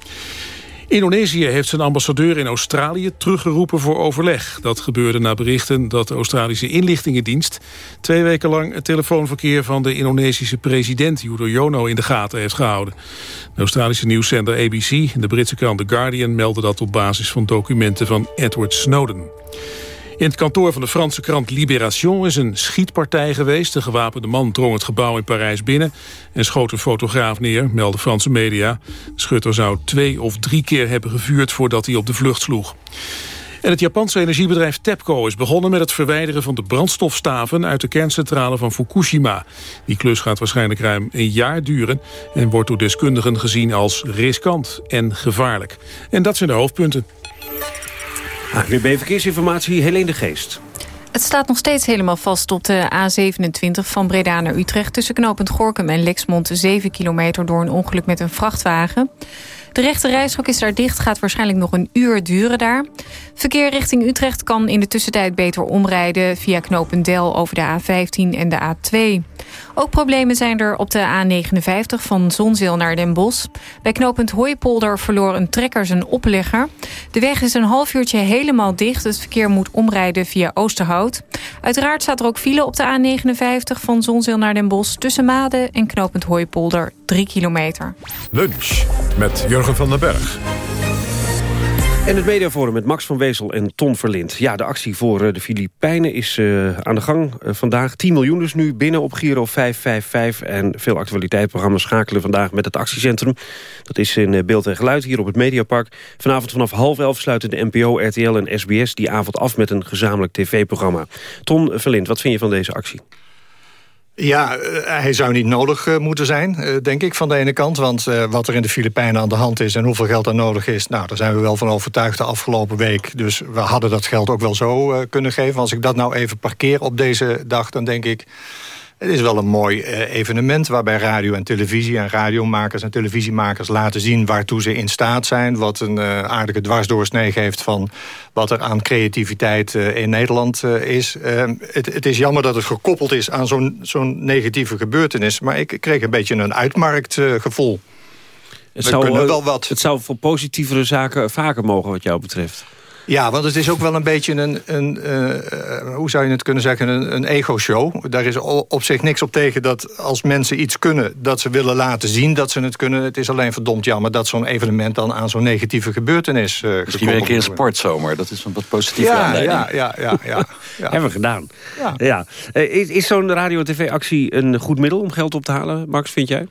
Speaker 3: Indonesië heeft zijn ambassadeur in Australië teruggeroepen voor overleg. Dat gebeurde na berichten dat de Australische inlichtingendienst... twee weken lang het telefoonverkeer van de Indonesische president Yudhoyono in de gaten heeft gehouden. De Australische nieuwszender ABC en de Britse krant The Guardian melden dat op basis van documenten van Edward Snowden. In het kantoor van de Franse krant Libération is een schietpartij geweest. De gewapende man drong het gebouw in Parijs binnen en schoot een fotograaf neer, melden Franse media. De schutter zou twee of drie keer hebben gevuurd voordat hij op de vlucht sloeg. En het Japanse energiebedrijf TEPCO is begonnen met het verwijderen van de brandstofstaven uit de kerncentrale van Fukushima. Die klus gaat waarschijnlijk ruim een jaar duren en wordt door deskundigen gezien als riskant en gevaarlijk. En dat zijn de hoofdpunten.
Speaker 2: ANWB Verkeersinformatie, Helene de Geest.
Speaker 28: Het staat nog steeds helemaal vast op de A27 van Breda naar Utrecht... tussen knooppunt Gorkum en Lexmond 7 kilometer door een ongeluk met een vrachtwagen. De rechte rijstrook is daar dicht, gaat waarschijnlijk nog een uur duren daar. Verkeer richting Utrecht kan in de tussentijd beter omrijden... via Knopendel over de A15 en de A2. Ook problemen zijn er op de A59 van Zonzeel naar Den Bosch. Bij knooppunt Hooipolder verloor een trekker zijn oplegger. De weg is een half uurtje helemaal dicht. Het verkeer moet omrijden via Oosterhout. Uiteraard staat er ook file op de A59 van Zonzeel naar Den Bosch... tussen Maden en knooppunt Hooipolder, 3 kilometer.
Speaker 1: Lunch met Jurgen van den Berg.
Speaker 2: En het mediaforum met Max van Wezel en Ton Verlind. Ja, de actie voor eh, de Filipijnen is uh, aan de gang uh, vandaag. 10 miljoen dus nu binnen op Giro 555. En veel actualiteitsprogramma's schakelen vandaag met het actiecentrum. Dat is in beeld en geluid hier op het Mediapark. Vanavond vanaf half elf sluiten de NPO, RTL en SBS die avond af met een gezamenlijk tv-programma. Ton Verlind, wat vind je van deze actie?
Speaker 27: Ja, hij zou niet nodig moeten zijn, denk ik, van de ene kant. Want wat er in de Filipijnen aan de hand is en hoeveel geld er nodig is... nou, daar zijn we wel van overtuigd de afgelopen week. Dus we hadden dat geld ook wel zo kunnen geven. Als ik dat nou even parkeer op deze dag, dan denk ik... Het is wel een mooi evenement waarbij radio en televisie... en radiomakers en televisiemakers laten zien waartoe ze in staat zijn. Wat een aardige dwarsdoorsnee geeft van wat er aan creativiteit in Nederland is. Het, het, is jammer dat het gekoppeld is aan zo'n zo'n negatieve gebeurtenis. Maar ik kreeg een beetje een uitmarktgevoel.
Speaker 2: Het zou, wel wat. het zou voor positievere zaken vaker mogen wat jou betreft.
Speaker 27: Ja, want het is ook wel een beetje een, een uh, hoe zou je het kunnen zeggen, een, een ego-show. Daar is op zich niks op tegen dat als mensen iets kunnen... dat ze willen laten zien dat ze het kunnen. Het is alleen verdomd jammer dat zo'n evenement dan aan zo'n negatieve gebeurtenis uh,
Speaker 26: Misschien een keer een sportzomer, dat is een wat positieve
Speaker 27: ja,
Speaker 26: aanleiding.
Speaker 27: Ja, ja, ja. ja, ja.
Speaker 2: Hebben we gedaan. Ja. ja. Is is zo'n radio-tv-actie een goed middel om geld op te halen, Max, vind jij?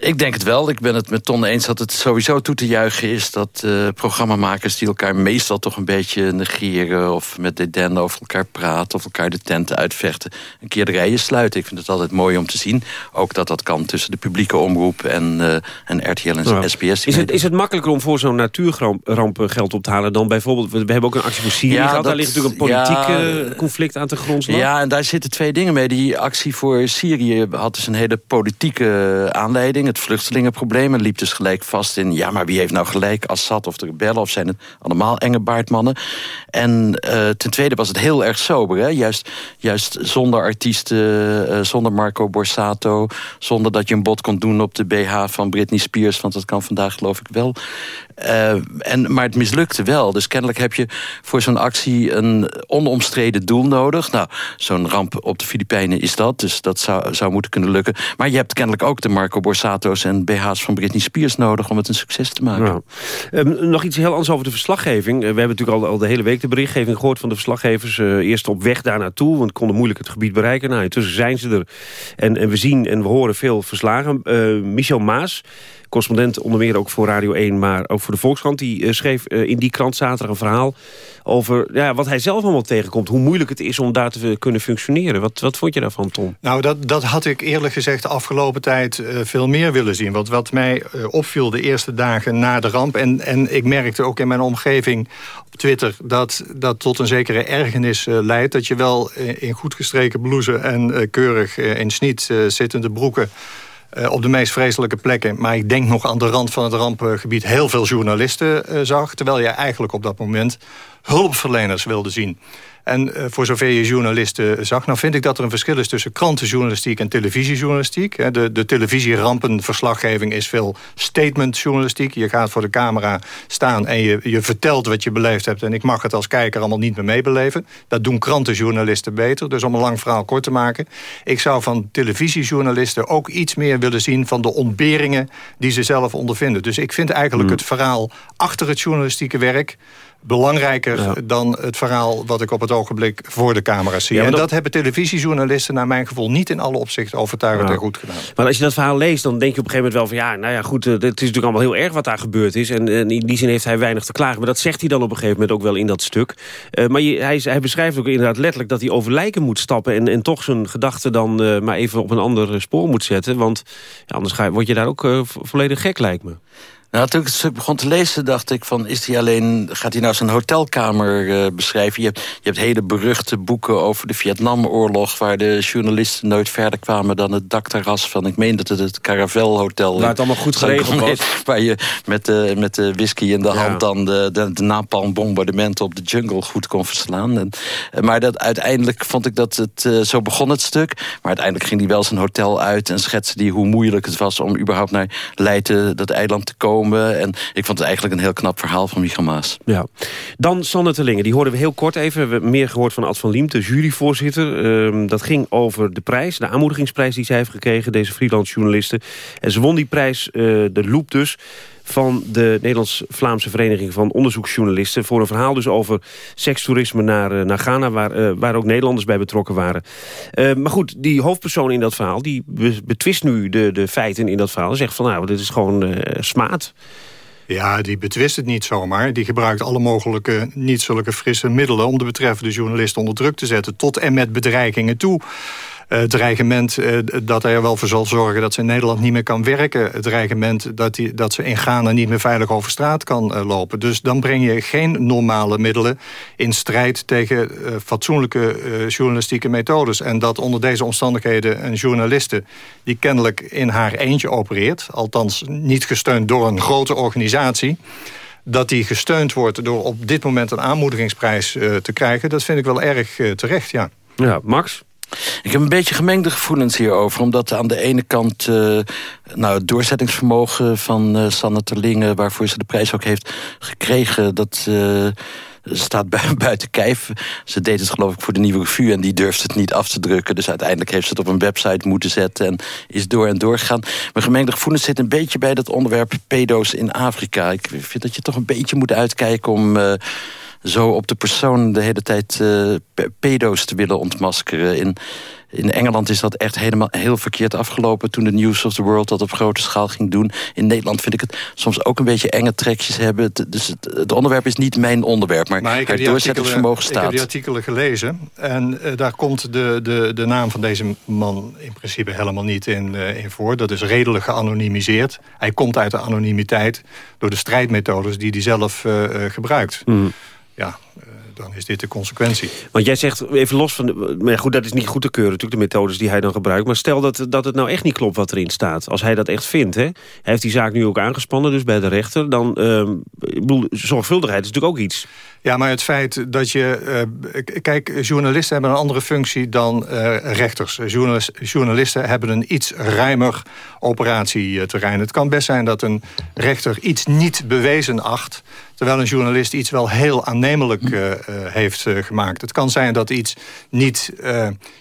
Speaker 26: Ik denk het wel. Ik ben het met Ton eens dat het sowieso toe te juichen is... dat uh, programmamakers die elkaar meestal toch een beetje negeren... of met dédain over elkaar praten of elkaar de tenten uitvechten... een keer de rijen sluiten. Ik vind het altijd mooi om te zien. Ook dat dat kan tussen de publieke omroep en, uh, en RTL en ja. SBS.
Speaker 2: Is het, is het makkelijker om voor zo'n natuurramp geld op te halen... dan bijvoorbeeld, we hebben ook een actie voor Syrië ja, gehad. Daar ligt natuurlijk een politiek ja, conflict aan te grondslag.
Speaker 26: Ja, en daar zitten twee dingen mee. Die actie voor Syrië had dus een hele politieke aanleiding het vluchtelingenprobleem. En liep dus gelijk vast in, ja, maar wie heeft nou gelijk? Assad of de rebellen, of zijn het allemaal enge baardmannen? En uh, ten tweede was het heel erg sober, hè? Juist, juist zonder artiesten, uh, zonder Marco Borsato... zonder dat je een bod kon doen op de BH van Britney Spears... want dat kan vandaag geloof ik wel. Uh, en, maar het mislukte wel. Dus kennelijk heb je voor zo'n actie een onomstreden doel nodig. Nou, zo'n ramp op de Filipijnen is dat. Dus dat zou, zou moeten kunnen lukken. Maar je hebt kennelijk ook de Marco Borsato's en BH's van Britney Spears nodig... om het een succes te maken.
Speaker 2: Nou, nog iets heel anders over de verslaggeving. Uh, we hebben natuurlijk al, al, de hele week de berichtgeving gehoord van de verslaggevers. Uh, eerst op weg daar naartoe, want konden moeilijk het gebied bereiken. Nou, intussen zijn ze er. En, en we zien en we horen veel verslagen. Michel Maas correspondent onder meer ook voor Radio 1, maar ook voor de Volkskrant. Die uh, schreef uh, in die krant zaterdag een verhaal over ja, wat hij zelf allemaal tegenkomt. Hoe moeilijk het is om daar te kunnen functioneren. Wat, wat vond je daarvan, Tom?
Speaker 27: Nou, dat, dat had ik eerlijk gezegd de afgelopen tijd uh, veel meer willen zien. Want wat mij opviel de eerste dagen na de ramp... En, en ik merkte ook in mijn omgeving op Twitter... dat dat tot een zekere ergernis leidt. Dat je wel in goed gestreken blouse en keurig in sniet zittende broeken uh, op de meest vreselijke plekken. Maar ik denk nog aan de rand van het rampgebied heel veel journalisten uh, zag. Terwijl je eigenlijk op dat moment hulpverleners wilde zien. En uh, voor zover je journalisten zag... nou vind ik dat er een verschil is tussen krantenjournalistiek en televisiejournalistiek. De, de televisierampenverslaggeving is veel statementjournalistiek. Je gaat voor de camera staan en je, je vertelt wat je beleefd hebt... en ik mag het als kijker allemaal niet meer meebeleven. Dat doen krantenjournalisten beter. Dus om een lang verhaal kort te maken... ik zou van televisiejournalisten ook iets meer willen zien... van de ontberingen die ze zelf ondervinden. Dus ik vind eigenlijk mm. het verhaal achter het journalistieke werk belangrijker dan het verhaal wat ik op het ogenblik voor de camera's zie.
Speaker 2: Ja,
Speaker 27: en
Speaker 2: dat-
Speaker 27: dat... hebben televisiejournalisten naar mijn gevoel niet in alle opzichten overtuigend
Speaker 2: Ja.
Speaker 27: en goed gedaan.
Speaker 2: Maar als je dat verhaal leest, dan denk je op een gegeven moment wel van... ja, nou ja, goed, eh, het is natuurlijk allemaal heel erg wat daar gebeurd is. En, en in die zin heeft hij weinig te klagen. Maar dat zegt hij dan op een gegeven moment ook wel in dat stuk. Eh, maar je, hij, hij beschrijft ook inderdaad letterlijk dat hij over lijken moet stappen... en, en toch zijn gedachten dan eh, maar even op een ander eh, spoor moet zetten. Want ja, anders ga, je- word je daar ook eh, vo- volledig gek, lijkt me.
Speaker 26: Nou, toen ik het begon te lezen, dacht ik van... Is hij alleen, gaat hij nou zijn hotelkamer eh, beschrijven? Je hebt, je hebt hele beruchte boeken over de Vietnamoorlog... waar de journalisten nooit verder kwamen dan het dakterras van... ik meen dat het het Caravel Hotel...
Speaker 2: Waar het allemaal goed geregeld was. (laughs)
Speaker 26: Waar je met de, met de whisky in de hand dan de, de, de napalmbombardementen op de jungle goed kon verslaan. En, eh, maar dat, uiteindelijk vond ik dat het... eh, zo begon het stuk. Maar uiteindelijk ging hij wel zijn hotel uit... en schetste hij hoe moeilijk het was om überhaupt naar Leiden, dat eiland te komen. En ik vond het eigenlijk een heel knap verhaal van Michael Maas.
Speaker 2: Ja. Dan Sanne Terlingen, die hoorden we heel kort even. We hebben meer gehoord van Ad van Liem, de juryvoorzitter. Ehm, dat ging over de prijs, de aanmoedigingsprijs die zij heeft gekregen... deze freelance journalisten. En ze won die prijs, eh, de Loop dus van de Nederlands-Vlaamse Vereniging van Onderzoeksjournalisten... voor een verhaal dus over sekstoerisme naar, eh, naar Ghana... Waar, eh, waar ook Nederlanders bij betrokken waren. Eh, maar goed, die hoofdpersoon in dat verhaal... die be- betwist nu de, de feiten in dat verhaal. Zegt van, nou, dit is gewoon smaad.
Speaker 27: Ja, die betwist het niet zomaar. Die gebruikt alle mogelijke, niet zulke frisse middelen... om de betreffende journalist onder druk te zetten. Tot en met bedreigingen toe. Eh, dreigement eh, dat hij er wel voor zal zorgen dat ze in Nederland niet meer kan werken. Het dreigement dat, die, dat ze in Ghana niet meer veilig over straat kan eh, lopen. Dus dan breng je geen normale middelen in strijd tegen fatsoenlijke journalistieke methodes. En dat onder deze omstandigheden een journaliste die kennelijk in haar eentje opereert... althans niet gesteund door een grote organisatie dat die gesteund wordt door op dit moment een aanmoedigingsprijs te krijgen... dat vind ik wel erg terecht, ja.
Speaker 2: Ja, Max?
Speaker 26: Ik heb een beetje gemengde gevoelens hierover. Omdat aan de ene kant eh, nou, het doorzettingsvermogen van eh Sanne Terlingen... waarvoor ze de prijs ook heeft gekregen... dat eh, staat (laughs) bui- buiten kijf. Ze deed het geloof ik voor de Nieuwe Revue... en die durfde het niet af te drukken. Dus uiteindelijk heeft ze het op een website moeten zetten... en is door en door gegaan. Mijn gemengde gevoelens zit een beetje bij dat onderwerp... pedo's in Afrika. Ik vind dat je toch een beetje moet uitkijken om... zo op de persoon de hele tijd eh, pe- pedo's te willen ontmaskeren. In, in Engeland is dat echt helemaal heel verkeerd afgelopen... toen de News of the World dat op grote schaal ging doen. In Nederland vind ik het soms ook een beetje enge trekjes hebben. Dus het, het onderwerp is niet mijn onderwerp, maar,
Speaker 27: Maar ik heb,
Speaker 26: het doorzettingsvermogen
Speaker 27: artikelen, ik heb
Speaker 26: staat.
Speaker 27: die artikelen gelezen. En eh, daar komt de, de, de naam van deze man in principe helemaal niet in, eh, in voor. Dat is redelijk geanonimiseerd. Hij komt uit de anonimiteit door de strijdmethodes die hij zelf gebruikt. Ja, eh, dan is dit de consequentie.
Speaker 2: Want jij zegt, even los van... Maar goed, dat is niet goed te keuren, natuurlijk, de methodes die hij dan gebruikt. Maar stel dat, dat het nou echt niet klopt wat erin staat. Als hij dat echt vindt, hè. Hij heeft die zaak nu ook aangespannen, dus bij de rechter. Dan, ehm, ik bedoel, zorgvuldigheid is natuurlijk ook iets.
Speaker 27: Ja, maar het feit dat je... eh, kijk, journalisten hebben een andere functie dan eh, rechters. Journalis- journalisten hebben een iets ruimer operatieterrein. Het kan best zijn dat een rechter iets niet bewezen acht... terwijl een journalist iets wel heel aannemelijk eh, heeft gemaakt. Het kan zijn dat iets niet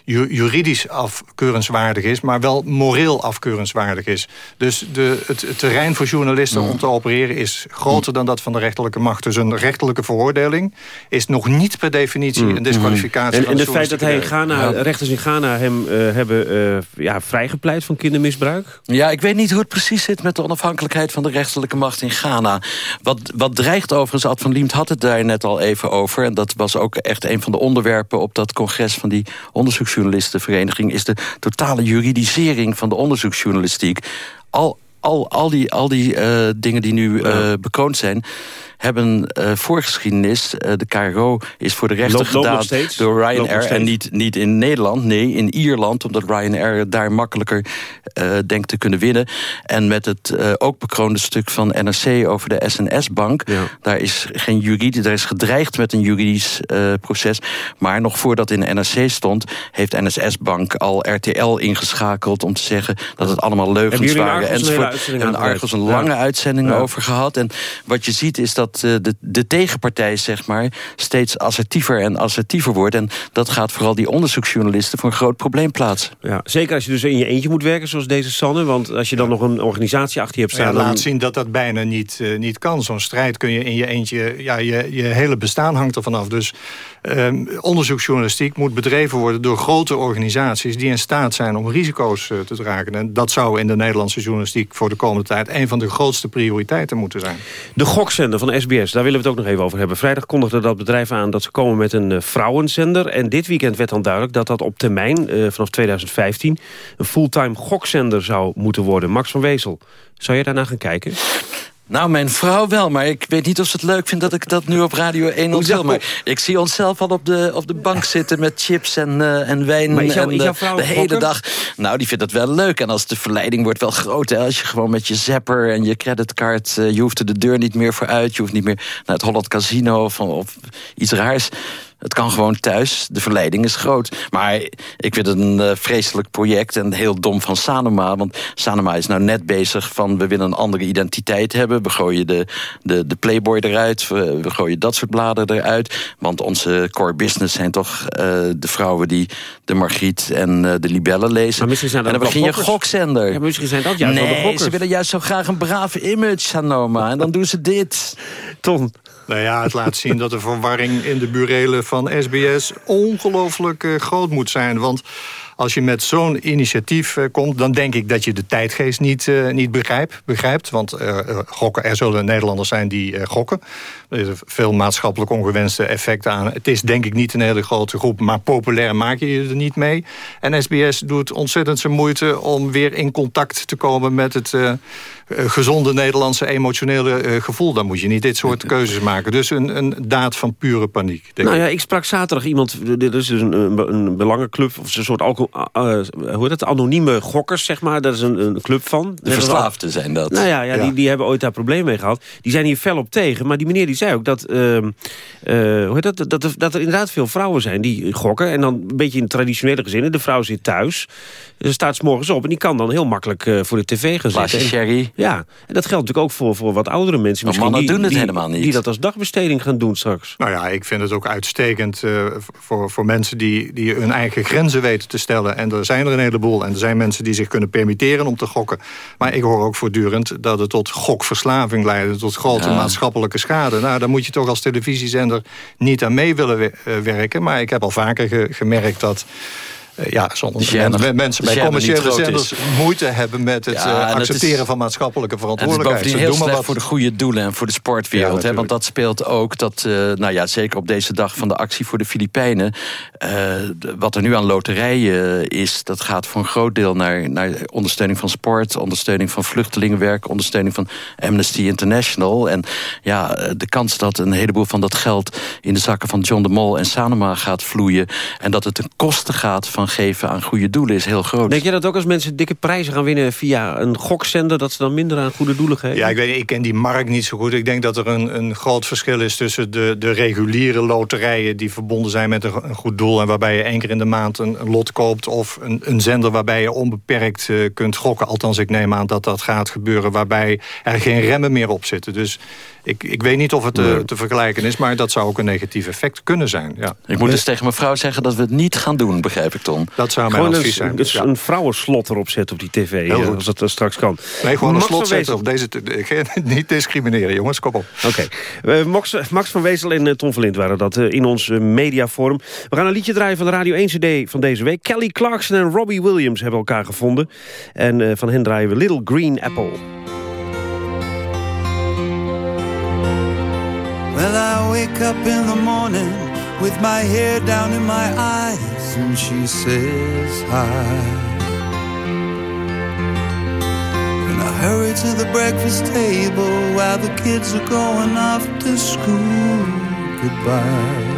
Speaker 27: ju- juridisch afkeurenswaardig is... maar wel moreel afkeurenswaardig is. Dus de, het, het terrein voor journalisten om te opereren... is groter dan dat van de rechterlijke macht. Dus een rechterlijke veroordeling is nog niet per definitie een disqualificatie.
Speaker 2: En,
Speaker 27: van
Speaker 2: en
Speaker 27: het
Speaker 2: het feit dat hij Ghana, rechters in Ghana hem eh, hebben eh, ja, vrijgepleit van kindermisbruik?
Speaker 26: Ja, ik weet niet hoe het precies zit met de onafhankelijkheid van de rechterlijke macht in Ghana. Wat, wat dreigt overigens, Ad van Liemt had het daar net al even over... en dat was ook echt een van de onderwerpen op dat congres van die onderzoeksjournalistenvereniging... is de totale juridisering van de onderzoeksjournalistiek. Al, al, al die, al die eh, dingen die nu eh, bekroond zijn hebben eh, voorgeschiedenis. Eh, de KRO is voor de rechter gedaan
Speaker 2: steeds?
Speaker 26: door Ryanair. En niet, niet in Nederland, nee, in Ierland. Omdat Ryanair daar makkelijker eh, denkt te kunnen winnen. En met het ook bekroonde stuk van NRC over de SNS-bank. Daar is geen juridisch, daar is gedreigd met een juridisch proces. Maar nog voordat in de NRC stond, heeft NSS-bank al RTL ingeschakeld om te zeggen dat het allemaal leugens waren.
Speaker 2: Argos een?
Speaker 26: Argos een lange uitzending over gehad. En wat je ziet is dat dat uh, de, de tegenpartij, zeg maar, steeds assertiever en assertiever wordt. En dat gaat vooral die onderzoeksjournalisten voor een groot probleem plaatsen.
Speaker 2: Ja, zeker als je dus in je eentje moet werken, zoals deze Sanne. Want als je dan nog een organisatie achter je hebt staan...
Speaker 27: Ja, laat zien dat dat bijna niet, uh, niet kan. Zo'n strijd kun je in je eentje... Ja, je, je hele bestaan hangt er vanaf. Dus um, onderzoeksjournalistiek moet bedreven worden door grote organisaties... die in staat zijn om risico's uh, te dragen. En dat zou in de Nederlandse journalistiek voor de komende tijd... een van de grootste prioriteiten moeten zijn.
Speaker 2: De gokzender van SBS, daar willen we het ook nog even over hebben. Vrijdag kondigde dat bedrijf aan dat ze komen met een uh, vrouwenzender. En dit weekend werd dan duidelijk dat dat op termijn, uh, vanaf 2015... een fulltime gokzender zou moeten worden. Max van Wezel, zou je daarna gaan kijken?
Speaker 26: Nou, mijn vrouw wel, maar ik weet niet of ze het leuk vindt... dat ik dat nu op Radio 1 onthul. Maar ik zie onszelf al op de, op de bank zitten met chips en, uh, en wijn.
Speaker 2: Maar
Speaker 26: en,
Speaker 2: jouw vrouw
Speaker 26: de hele dag. Nou, die vindt dat wel leuk. En als de verleiding wordt wel groot... Hè, als je gewoon met je zapper en je creditcard... Uh, je hoeft er de deur niet meer voor uit. Je hoeft niet meer naar het Holland Casino of, of iets raars... Het kan gewoon thuis. De verleiding is groot. Maar ik vind het een uh, vreselijk project en heel dom van Sanoma. Want Sanoma is nou net bezig van... we willen een andere identiteit hebben. We gooien de, de, de Playboy eruit. We, we gooien dat soort bladen eruit. Want onze core business zijn toch uh, de vrouwen... die de Margriet en uh, de Libellen lezen.
Speaker 2: Maar misschien zijn dat
Speaker 26: en dan begin je een gokzender.
Speaker 2: Ja, misschien zijn dat juist
Speaker 26: nee,
Speaker 2: wel de gokkers.
Speaker 26: ze willen juist zo graag een brave image, Sanoma. En dan doen ze dit.
Speaker 2: Tom,
Speaker 27: nou ja, het laat zien dat de verwarring in de burelen van SBS ongelooflijk uh, groot moet zijn. Want als je met zo'n initiatief uh, komt... dan denk ik dat je de tijdgeest niet, uh, niet begrijpt, begrijpt. Want er zullen Nederlanders zijn die gokken. Er is veel maatschappelijk ongewenste effecten aan. Het is denk ik niet een hele grote groep... maar populair maak je je er niet mee. En SBS doet ontzettend zijn moeite... om weer in contact te komen met het gezonde Nederlandse emotionele gevoel. Dan moet je niet dit soort (laughs) keuzes maken. Dus een, een daad van pure paniek.
Speaker 2: Denk nou ja, ik sprak zaterdag iemand... dit is dus een, een, belangenclub... of een soort alcohol uh, hoe heet het, anonieme gokkers, zeg maar. Dat is een, een club van.
Speaker 26: De verslaafden zijn dat.
Speaker 2: Nou ja, ja, ja. Die, die hebben ooit daar problemen mee gehad. Die zijn hier fel op tegen. Maar die meneer die zei ook dat, uh, uh, hoe heet dat, dat, er, dat er inderdaad veel vrouwen zijn die gokken. En dan een beetje in traditionele gezinnen. De vrouw zit thuis. Ze staat s morgens op en die kan dan heel makkelijk uh, voor de tv gaan zitten.
Speaker 26: sherry.
Speaker 2: Ja, en dat geldt natuurlijk ook voor, voor wat oudere mensen.
Speaker 26: Maar mannen
Speaker 2: die,
Speaker 26: doen het
Speaker 2: die,
Speaker 26: helemaal niet.
Speaker 2: Die dat als dagbesteding gaan doen straks.
Speaker 27: Nou ja, ik vind het ook uitstekend uh, voor, voor mensen die, die hun eigen grenzen weten te stellen. En er zijn er een heleboel. En er zijn mensen die zich kunnen permitteren om te gokken. Maar ik hoor ook voortdurend dat het tot gokverslaving leidt. Tot grote ja. maatschappelijke schade. Nou, daar moet je toch als televisiezender niet aan mee willen werken. Maar ik heb al vaker ge gemerkt dat ja, soms mensen, mensen bij commerciële zenders moeite hebben met het ja, uh, accepteren is, van maatschappelijke verantwoordelijkheid.
Speaker 26: Het is heel slecht voor de goede doelen en voor de sportwereld. Ja, hè, want dat speelt ook dat, uh, nou ja, zeker op deze dag van de actie voor de Filipijnen, wat er nu aan loterijen is, dat gaat voor een groot deel naar, naar ondersteuning van sport, ondersteuning van vluchtelingenwerk, ondersteuning van Amnesty International. En ja, de kans dat een heleboel van dat geld in de zakken van John de Mol en Sanoma gaat vloeien en dat het ten koste gaat van geven aan goede doelen is heel groot.
Speaker 2: Denk je dat ook als mensen dikke prijzen gaan winnen via een gokzender... dat ze dan minder aan goede doelen geven?
Speaker 27: Ja, ik, weet, ik ken die markt niet zo goed. Ik denk dat er een, een groot verschil is tussen de, de reguliere loterijen... die verbonden zijn met een, een goed doel... en waarbij je één keer in de maand een, een lot koopt... of een, een, zender waarbij je onbeperkt uh, kunt gokken. Althans, ik neem aan dat dat gaat gebeuren... waarbij er geen remmen meer op zitten. Dus ik, ik weet niet of het te, te vergelijken is... maar dat zou ook een negatief effect kunnen zijn. Ja.
Speaker 26: Ik moet dus tegen mijn vrouw zeggen dat we het niet gaan doen, begrijp ik, Tom.
Speaker 27: Dat zou mijn advies zijn.
Speaker 2: Dus ja. een vrouwenslot erop zetten op die tv, ja, als dat straks kan.
Speaker 27: Nee, gewoon Max een slot zetten op deze... (laughs) Niet discrimineren, jongens, kom op.
Speaker 2: Oké. Okay. Uh, Max, Max, van Wezel en Tom Verlind waren dat uh, in ons mediaforum. We gaan een liedje draaien van de Radio 1 CD van deze week. Kelly Clarkson en Robbie Williams hebben elkaar gevonden. En van hen draaien we Little Green Apple.
Speaker 24: Well, I wake up in the morning with my hair down in my eyes, and she says hi. And I hurry to the breakfast table while the kids are going off to school. Goodbye.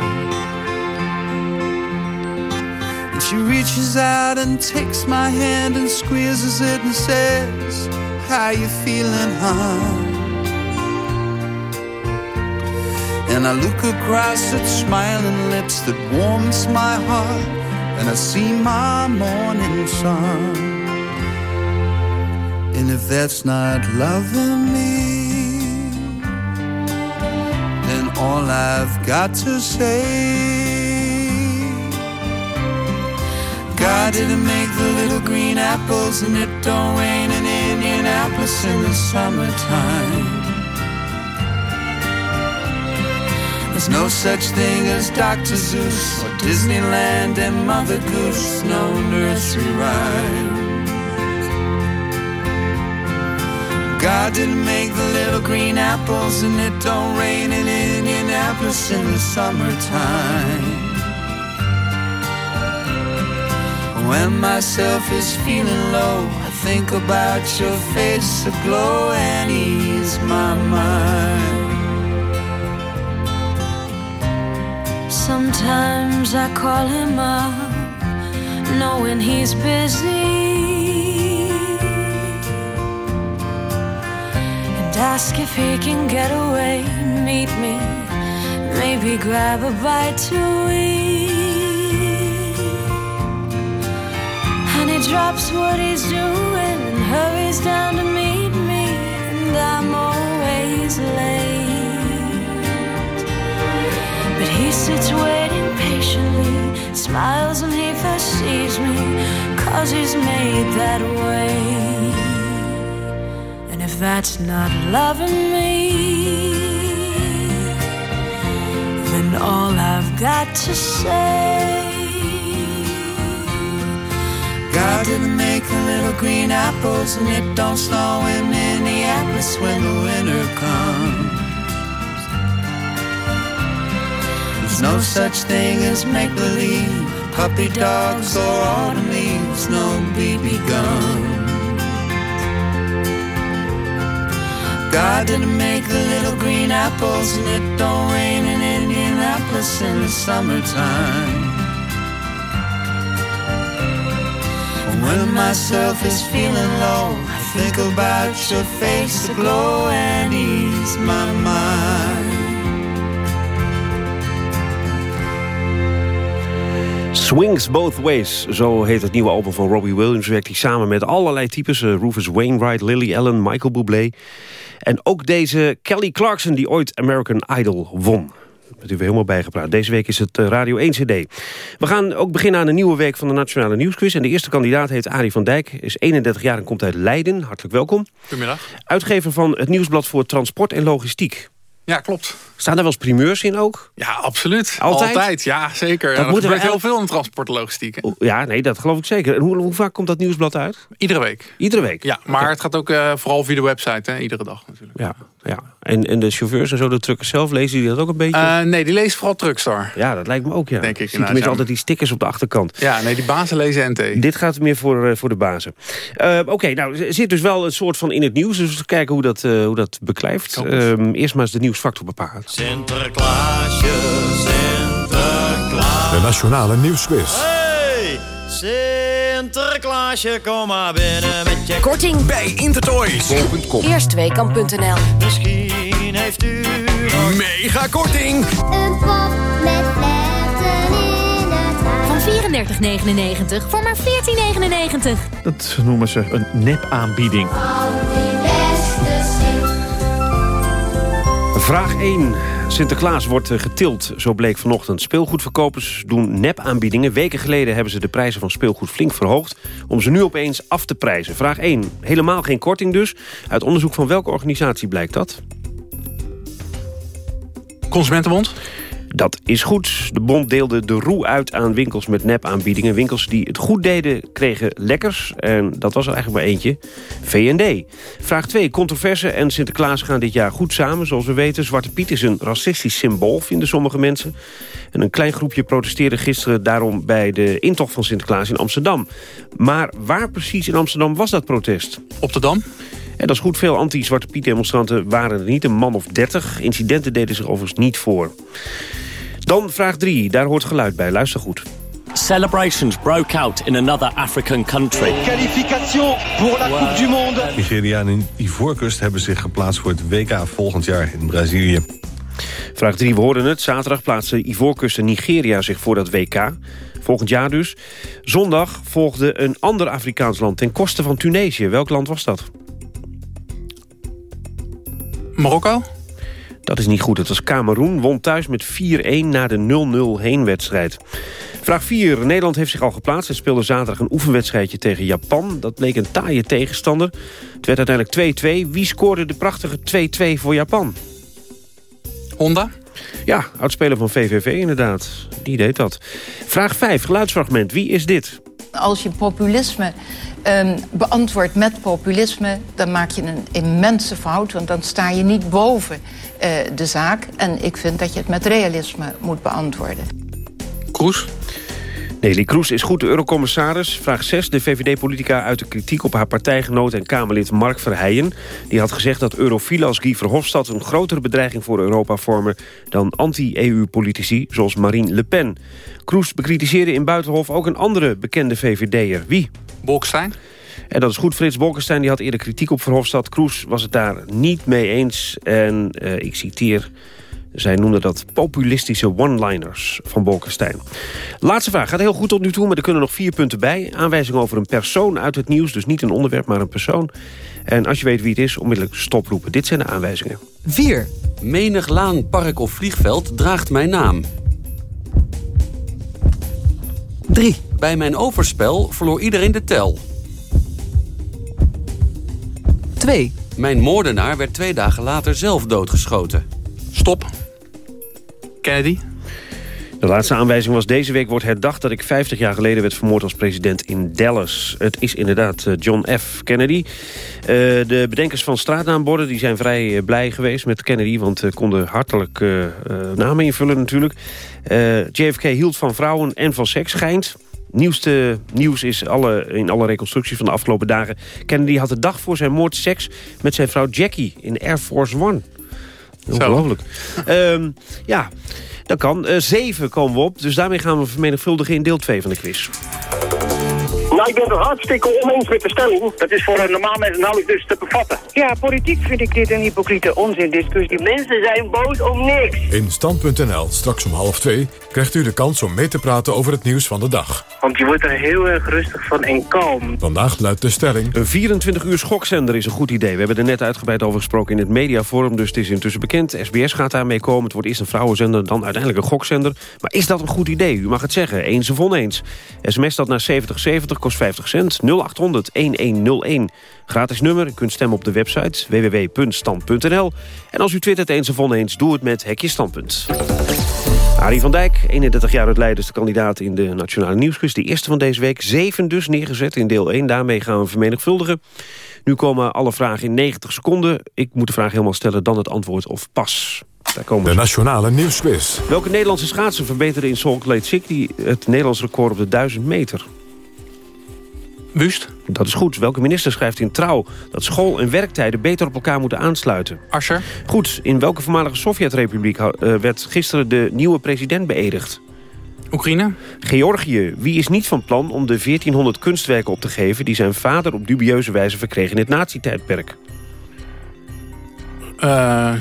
Speaker 24: And she reaches out and takes my hand and squeezes it and says, How you feeling, huh? And I look across at smiling lips that warms my heart, and I see my morning sun. And if that's not loving me, Then all I've got to say. God didn't make the little green apples, and it don't rain in Indianapolis in the summertime. There's no such thing as Dr. Zeus or Disneyland and Mother Goose, no nursery rhyme. God didn't make the little green apples, and it don't rain in Indianapolis in the summertime. When myself is feeling low, I think about your face aglow and ease my mind.
Speaker 29: Sometimes I call him up, knowing he's busy, and ask if he can get away, meet me, maybe grab a bite to eat. And he drops what he's doing and hurries down to meet me, and I'm always late. But he sits waiting patiently, smiles when he first sees me, cause he's made that way. And if that's not loving me, then all I've got to say.
Speaker 24: God didn't make the little green apples, and it don't snow in Minneapolis when the winter comes. No such thing as make believe, puppy dogs or autumn leaves, no BB gun. God didn't make the little green apples, and it don't rain in Indianapolis in the summertime. When myself is feeling low, I think about your face aglow and ease my mind.
Speaker 2: Swings Both Ways, zo heet het nieuwe album van Robbie Williams. Werkt hij samen met allerlei types. uh, Rufus Wainwright, Lily Allen, Michael Bublé. En ook deze Kelly Clarkson die ooit American Idol won. Met u weer helemaal bijgepraat. Deze week is het eh, Radio 1 CD. We gaan ook beginnen aan een nieuwe week van de Nationale Nieuwsquiz. En de eerste kandidaat heet Arie van Dijk. Is 31 jaar en komt uit Leiden. Hartelijk welkom.
Speaker 30: Goedemiddag.
Speaker 2: Uitgever van het nieuwsblad voor transport en logistiek.
Speaker 30: Ja, klopt.
Speaker 2: Staan er wel eens primeurs in ook?
Speaker 30: Ja, absoluut.
Speaker 2: Altijd?
Speaker 30: ja, zeker.
Speaker 2: Dat
Speaker 30: er
Speaker 2: we
Speaker 30: gebeurt heel
Speaker 2: el-
Speaker 30: veel in transport en logistiek. hè.
Speaker 2: Ja, nee, dat geloof ik zeker. En hoe, hoe vaak komt dat nieuwsblad uit?
Speaker 30: Iedere week.
Speaker 2: Iedere week?
Speaker 30: Ja, maar het gaat ook eh, vooral via de website, hè, iedere dag natuurlijk.
Speaker 2: Ja, ja. En, en de chauffeurs en zo, de truckers zelf, lezen die dat ook een beetje?
Speaker 30: Eh, nee, die leest vooral Truckstar.
Speaker 2: ja, dat lijkt me ook, ja.
Speaker 30: Denk ik,
Speaker 2: Ziet tenminste altijd die stickers op de achterkant.
Speaker 30: Ja, nee, die bazen lezen NT.
Speaker 2: Dit gaat meer voor, eh, voor de bazen. Eh, Oké, nou, er zit dus wel een soort van in het nieuws. Dus we kijken hoe dat, eh, hoe dat beklijft. Ehm, eerst maar eens de nieuwsfactor bepalen.
Speaker 31: Sinterklaasje, Sinterklaas.
Speaker 1: De Nationale Nieuwsquiz.
Speaker 31: Hey, Sinterklaasje, kom maar binnen met je...
Speaker 32: Korting bij Intertoys. Eerstweekam.nl
Speaker 31: Misschien heeft u.
Speaker 32: Mega korting.
Speaker 33: Een pop met letten in het haar.
Speaker 32: Van 34,99 voor maar 14,99.
Speaker 34: Dat noemen ze een nepaanbieding.
Speaker 33: Beste Sint.
Speaker 2: Vraag 1. Sinterklaas wordt eh, getild, zo bleek vanochtend. Speelgoedverkopers doen nepaanbiedingen. Weken geleden hebben ze de prijzen van speelgoed flink verhoogd... om ze nu opeens af te prijzen. Vraag 1. Helemaal geen korting dus. Uit onderzoek van welke organisatie blijkt dat?
Speaker 30: Consumentenbond?
Speaker 2: Dat is goed. De bond deelde de roe uit aan winkels met nepaanbiedingen. Winkels die het goed deden kregen lekkers. En dat was er eigenlijk maar eentje. VND. Vraag 2. Controverse en Sinterklaas gaan dit jaar goed samen. Zoals we weten, Zwarte Piet is een racistisch symbool, vinden sommige mensen. En een klein groepje protesteerde gisteren daarom bij de intocht van Sinterklaas in Amsterdam. Maar waar precies in Amsterdam was dat protest?
Speaker 30: Op de Dam?
Speaker 2: En dat is goed, veel anti-Zwarte Piet demonstranten waren er niet. Een man of dertig. Incidenten deden zich overigens niet voor. Dan vraag 3, daar hoort geluid bij. Luister goed.
Speaker 35: Celebrations broke out in another African country.
Speaker 36: Qualification pour la Coupe du Monde.
Speaker 37: Nigerianen in Ivoorkust hebben zich geplaatst voor het WK volgend jaar in Brazilië.
Speaker 2: Vraag 3, we hoorden het. Zaterdag plaatste Ivoorkust en Nigeria zich voor dat WK. Volgend jaar dus. Zondag volgde een ander Afrikaans land ten koste van Tunesië. Welk land was dat?
Speaker 30: Marokko?
Speaker 2: Dat is niet goed. Het was Cameroen, won thuis met 4-1 na de 0-0 heenwedstrijd. Vraag 4. Nederland heeft zich al geplaatst. Het speelde zaterdag een oefenwedstrijdje tegen Japan. Dat bleek een taaie tegenstander. Het werd uiteindelijk 2-2. Wie scoorde de prachtige 2-2 voor Japan?
Speaker 30: Honda?
Speaker 2: Ja, oudspeler van VVV inderdaad. Die deed dat. Vraag 5. Geluidsfragment. Wie is dit?
Speaker 38: Als je populisme um, beantwoordt met populisme... dan maak je een immense fout, want dan sta je niet boven uh, de zaak. En ik vind dat je het met realisme moet beantwoorden.
Speaker 30: Kroes?
Speaker 2: Nelly Kroes is goed de eurocommissaris. Vraag 6. De VVD-politica uit de kritiek op haar partijgenoot en Kamerlid Mark Verheijen. Die had gezegd dat eurofielen als Guy Verhofstadt... een grotere bedreiging voor Europa vormen dan anti-EU-politici zoals Marine Le Pen. Kroes bekritiseerde in Buitenhof ook een andere bekende VVD'er. Wie?
Speaker 30: Bolkestein?
Speaker 2: En dat is goed. Frits Bolkestein die had eerder kritiek op Verhofstadt. Kroes was het daar niet mee eens. En uh, ik citeer... Zij noemde dat populistische one-liners van Bolkestein. Laatste vraag. Gaat heel goed tot nu toe, maar er kunnen nog vier punten bij. Aanwijzing over een persoon uit het nieuws. Dus niet een onderwerp, maar een persoon. En als je weet wie het is, onmiddellijk stoproepen. Dit zijn de aanwijzingen.
Speaker 39: 4. Menig laan, park of vliegveld draagt mijn naam. 3. Bij mijn overspel verloor iedereen de tel. 2. Mijn moordenaar werd twee dagen later zelf doodgeschoten.
Speaker 30: Stop. Kennedy?
Speaker 2: De laatste aanwijzing was deze week wordt herdacht dat ik 50 jaar geleden werd vermoord als president in Dallas. Het is inderdaad eh, John F. Kennedy. Uh, de bedenkers van straatnaamborden die zijn vrij uh, blij geweest met Kennedy, want uh, konden hartelijk namen invullen natuurlijk. JFK hield van vrouwen en van seks, schijnt. Nieuwste nieuws is alle, in alle reconstructies van de afgelopen dagen. Kennedy had de dag voor zijn moord seks met zijn vrouw Jackie in Air Force One. Ongelooflijk. Um, ja, dat kan. Uh, zeven komen we op. Dus daarmee gaan we vermenigvuldigen in deel 2 van de quiz.
Speaker 40: Nou, ik ben het hartstikke oneens met de stelling. Dat is voor een normaal mens nauwelijks dus te bevatten.
Speaker 41: Ja, politiek vind ik dit een hypocriete onzindiscussie.
Speaker 40: Mensen zijn boos om niks.
Speaker 1: In Stand.nl, straks om half twee, krijgt u de kans om mee te praten over het nieuws van de dag.
Speaker 41: Want je wordt er heel erg rustig van en kalm.
Speaker 1: Vandaag luidt de stelling...
Speaker 2: Een 24 uur schokzender is een goed idee. We hebben er net uitgebreid over gesproken in het mediaforum, dus het is intussen bekend. SBS gaat daarmee komen. Het wordt eerst een vrouwenzender, dan uiteindelijk een gokzender. Maar is dat een goed idee? U mag het zeggen, eens of oneens. SMS dat naar 7070 kost 50 cent. 0800-1101. Gratis nummer. U kunt stemmen op de website www.stand.nl. En als u twittert eens of oneens, doe het met Hekje Standpunt. Arie van Dijk, 31 jaar uit Leiden, is de kandidaat in de Nationale Nieuwsquiz. De eerste van deze week. Zeven dus neergezet in deel 1. Daarmee gaan we vermenigvuldigen. Nu komen alle vragen in 90 seconden. Ik moet de vraag helemaal stellen, dan het antwoord of pas. Daar komen
Speaker 1: de Nationale Nieuwsquiz.
Speaker 2: Welke Nederlandse schaatsen verbeterde in Salt Lake City... het Nederlands record op de 1000 meter?
Speaker 30: Wust.
Speaker 2: Dat is goed. Welke minister schrijft in Trouw... dat school- en werktijden beter op elkaar moeten aansluiten?
Speaker 30: Asscher.
Speaker 2: Goed. In welke voormalige Sovjetrepubliek uh, werd gisteren de nieuwe president beëdigd?
Speaker 30: Oekraïne.
Speaker 2: Georgië. Wie is niet van plan om de 1400 kunstwerken op te geven... die zijn vader op dubieuze wijze verkregen in het nazi-tijdperk?
Speaker 30: Uh,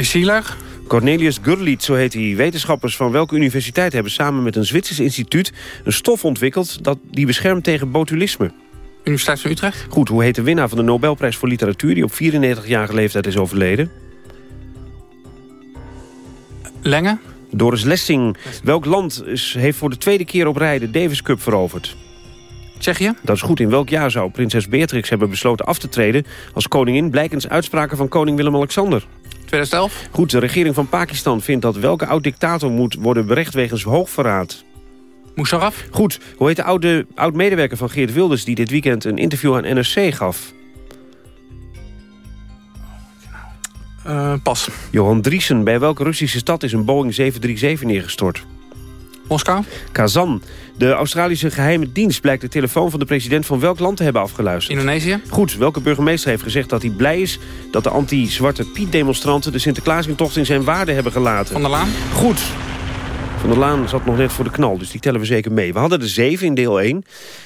Speaker 30: Schiller.
Speaker 2: Cornelius Gurliet, zo heet hij. Wetenschappers van welke universiteit hebben samen met een Zwitsers instituut... een stof ontwikkeld dat die beschermt tegen botulisme?
Speaker 30: Universiteit van Utrecht.
Speaker 2: Goed, hoe heet de winnaar van de Nobelprijs voor literatuur... die op 94-jarige leeftijd is overleden?
Speaker 30: Lenge.
Speaker 2: Doris Lessing. Welk land is, heeft voor de tweede keer op rij de Davis Cup veroverd?
Speaker 30: Tsjechië.
Speaker 2: Dat is goed. In welk jaar zou prinses Beatrix hebben besloten af te treden... als koningin blijkens uitspraken van koning Willem-Alexander?
Speaker 30: 2011.
Speaker 2: Goed, de regering van Pakistan vindt dat welke oud-dictator moet worden berecht wegens hoogverraad.
Speaker 30: Musharraf.
Speaker 2: Goed, hoe heet de oude oud-medewerker van Geert Wilders... die dit weekend een interview aan NRC gaf?
Speaker 30: Uh, pas.
Speaker 2: Johan Driesen. Bij welke Russische stad is een Boeing 737 neergestort?
Speaker 30: Moskou.
Speaker 2: Kazan. De Australische geheime dienst blijkt de telefoon van de president van welk land te hebben afgeluisterd?
Speaker 30: Indonesië.
Speaker 2: Goed. Welke burgemeester heeft gezegd dat hij blij is dat de anti-Zwarte Piet-demonstranten de Sinterklaasintocht in zijn waarde hebben gelaten?
Speaker 30: Van der Laan.
Speaker 2: Goed. Van der Laan zat nog net voor de knal, dus die tellen we zeker mee. We hadden er 7 in deel 1.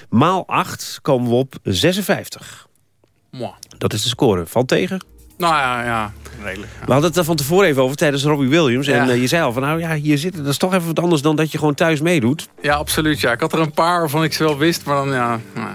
Speaker 2: Maal 8 komen we op 56.
Speaker 30: Mwah.
Speaker 2: Dat is de score. Valt tegen?
Speaker 30: Nou ja, ja redelijk. Ja.
Speaker 2: We hadden het er van tevoren even over tijdens Robbie Williams. En uh, je zei al van, nou ja, hier zitten. Dat is toch even wat anders dan dat je gewoon thuis meedoet.
Speaker 30: Ja, absoluut. Ja. Ik had er een paar waarvan ik ze wel wist, maar dan ja, nou,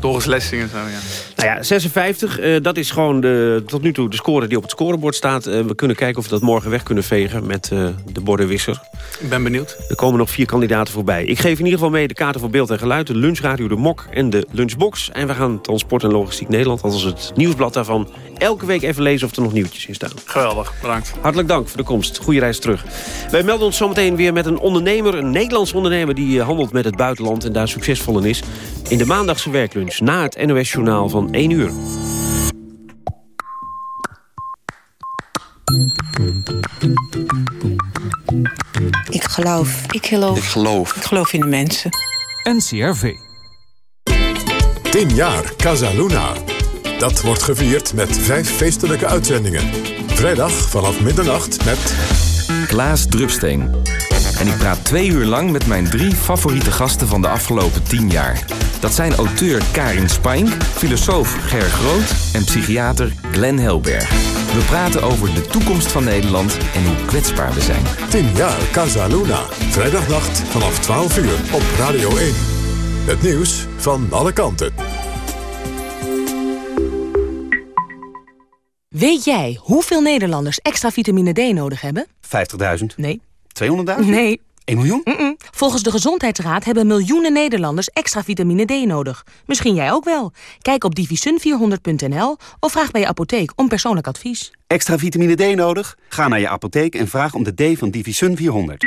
Speaker 30: Doris Lessing en zo, ja.
Speaker 2: Nou ja, 56, eh, dat is gewoon de, tot nu toe de score die op het scorebord staat. Eh, we kunnen kijken of we dat morgen weg kunnen vegen met eh, de bordenwisser.
Speaker 30: Ik ben benieuwd.
Speaker 2: Er komen nog vier kandidaten voorbij. Ik geef in ieder geval mee de kaarten voor beeld en geluid... de lunchradio, de mok en de lunchbox. En we gaan Transport en Logistiek Nederland... althans het nieuwsblad daarvan elke week even lezen of er nog nieuwtjes in staan.
Speaker 30: Geweldig, bedankt.
Speaker 2: Hartelijk dank voor de komst. Goede reis terug. Wij melden ons zometeen weer met een ondernemer, een Nederlands ondernemer... die handelt met het buitenland en daar succesvol in is. In de maandagse werklunch na het NOS-journaal van 1 uur.
Speaker 42: Ik geloof. Ik geloof.
Speaker 43: Ik geloof.
Speaker 42: Ik geloof in de mensen.
Speaker 1: NCRV. 10 jaar Casa Luna. Dat wordt gevierd met vijf feestelijke uitzendingen. Vrijdag vanaf middernacht met...
Speaker 44: Klaas Drupsteen. En ik praat twee uur lang met mijn drie favoriete gasten van de afgelopen tien jaar. Dat zijn auteur Karin Spijn, filosoof Ger Groot en psychiater Glenn Helberg. We praten over de toekomst van Nederland en hoe kwetsbaar we zijn.
Speaker 1: 10 jaar Casa Luna. Vrijdagnacht vanaf 12 uur op Radio 1. Het nieuws van alle kanten.
Speaker 45: Weet jij hoeveel Nederlanders extra vitamine D nodig hebben?
Speaker 46: 50.000?
Speaker 45: Nee.
Speaker 46: 200.000?
Speaker 45: Nee.
Speaker 46: 1 miljoen?
Speaker 45: Volgens de Gezondheidsraad hebben miljoenen Nederlanders extra vitamine D nodig. Misschien jij ook wel. Kijk op divisun400.nl of vraag bij je apotheek om persoonlijk advies.
Speaker 46: Extra vitamine D nodig? Ga naar je apotheek en vraag om de D van Divisun 400.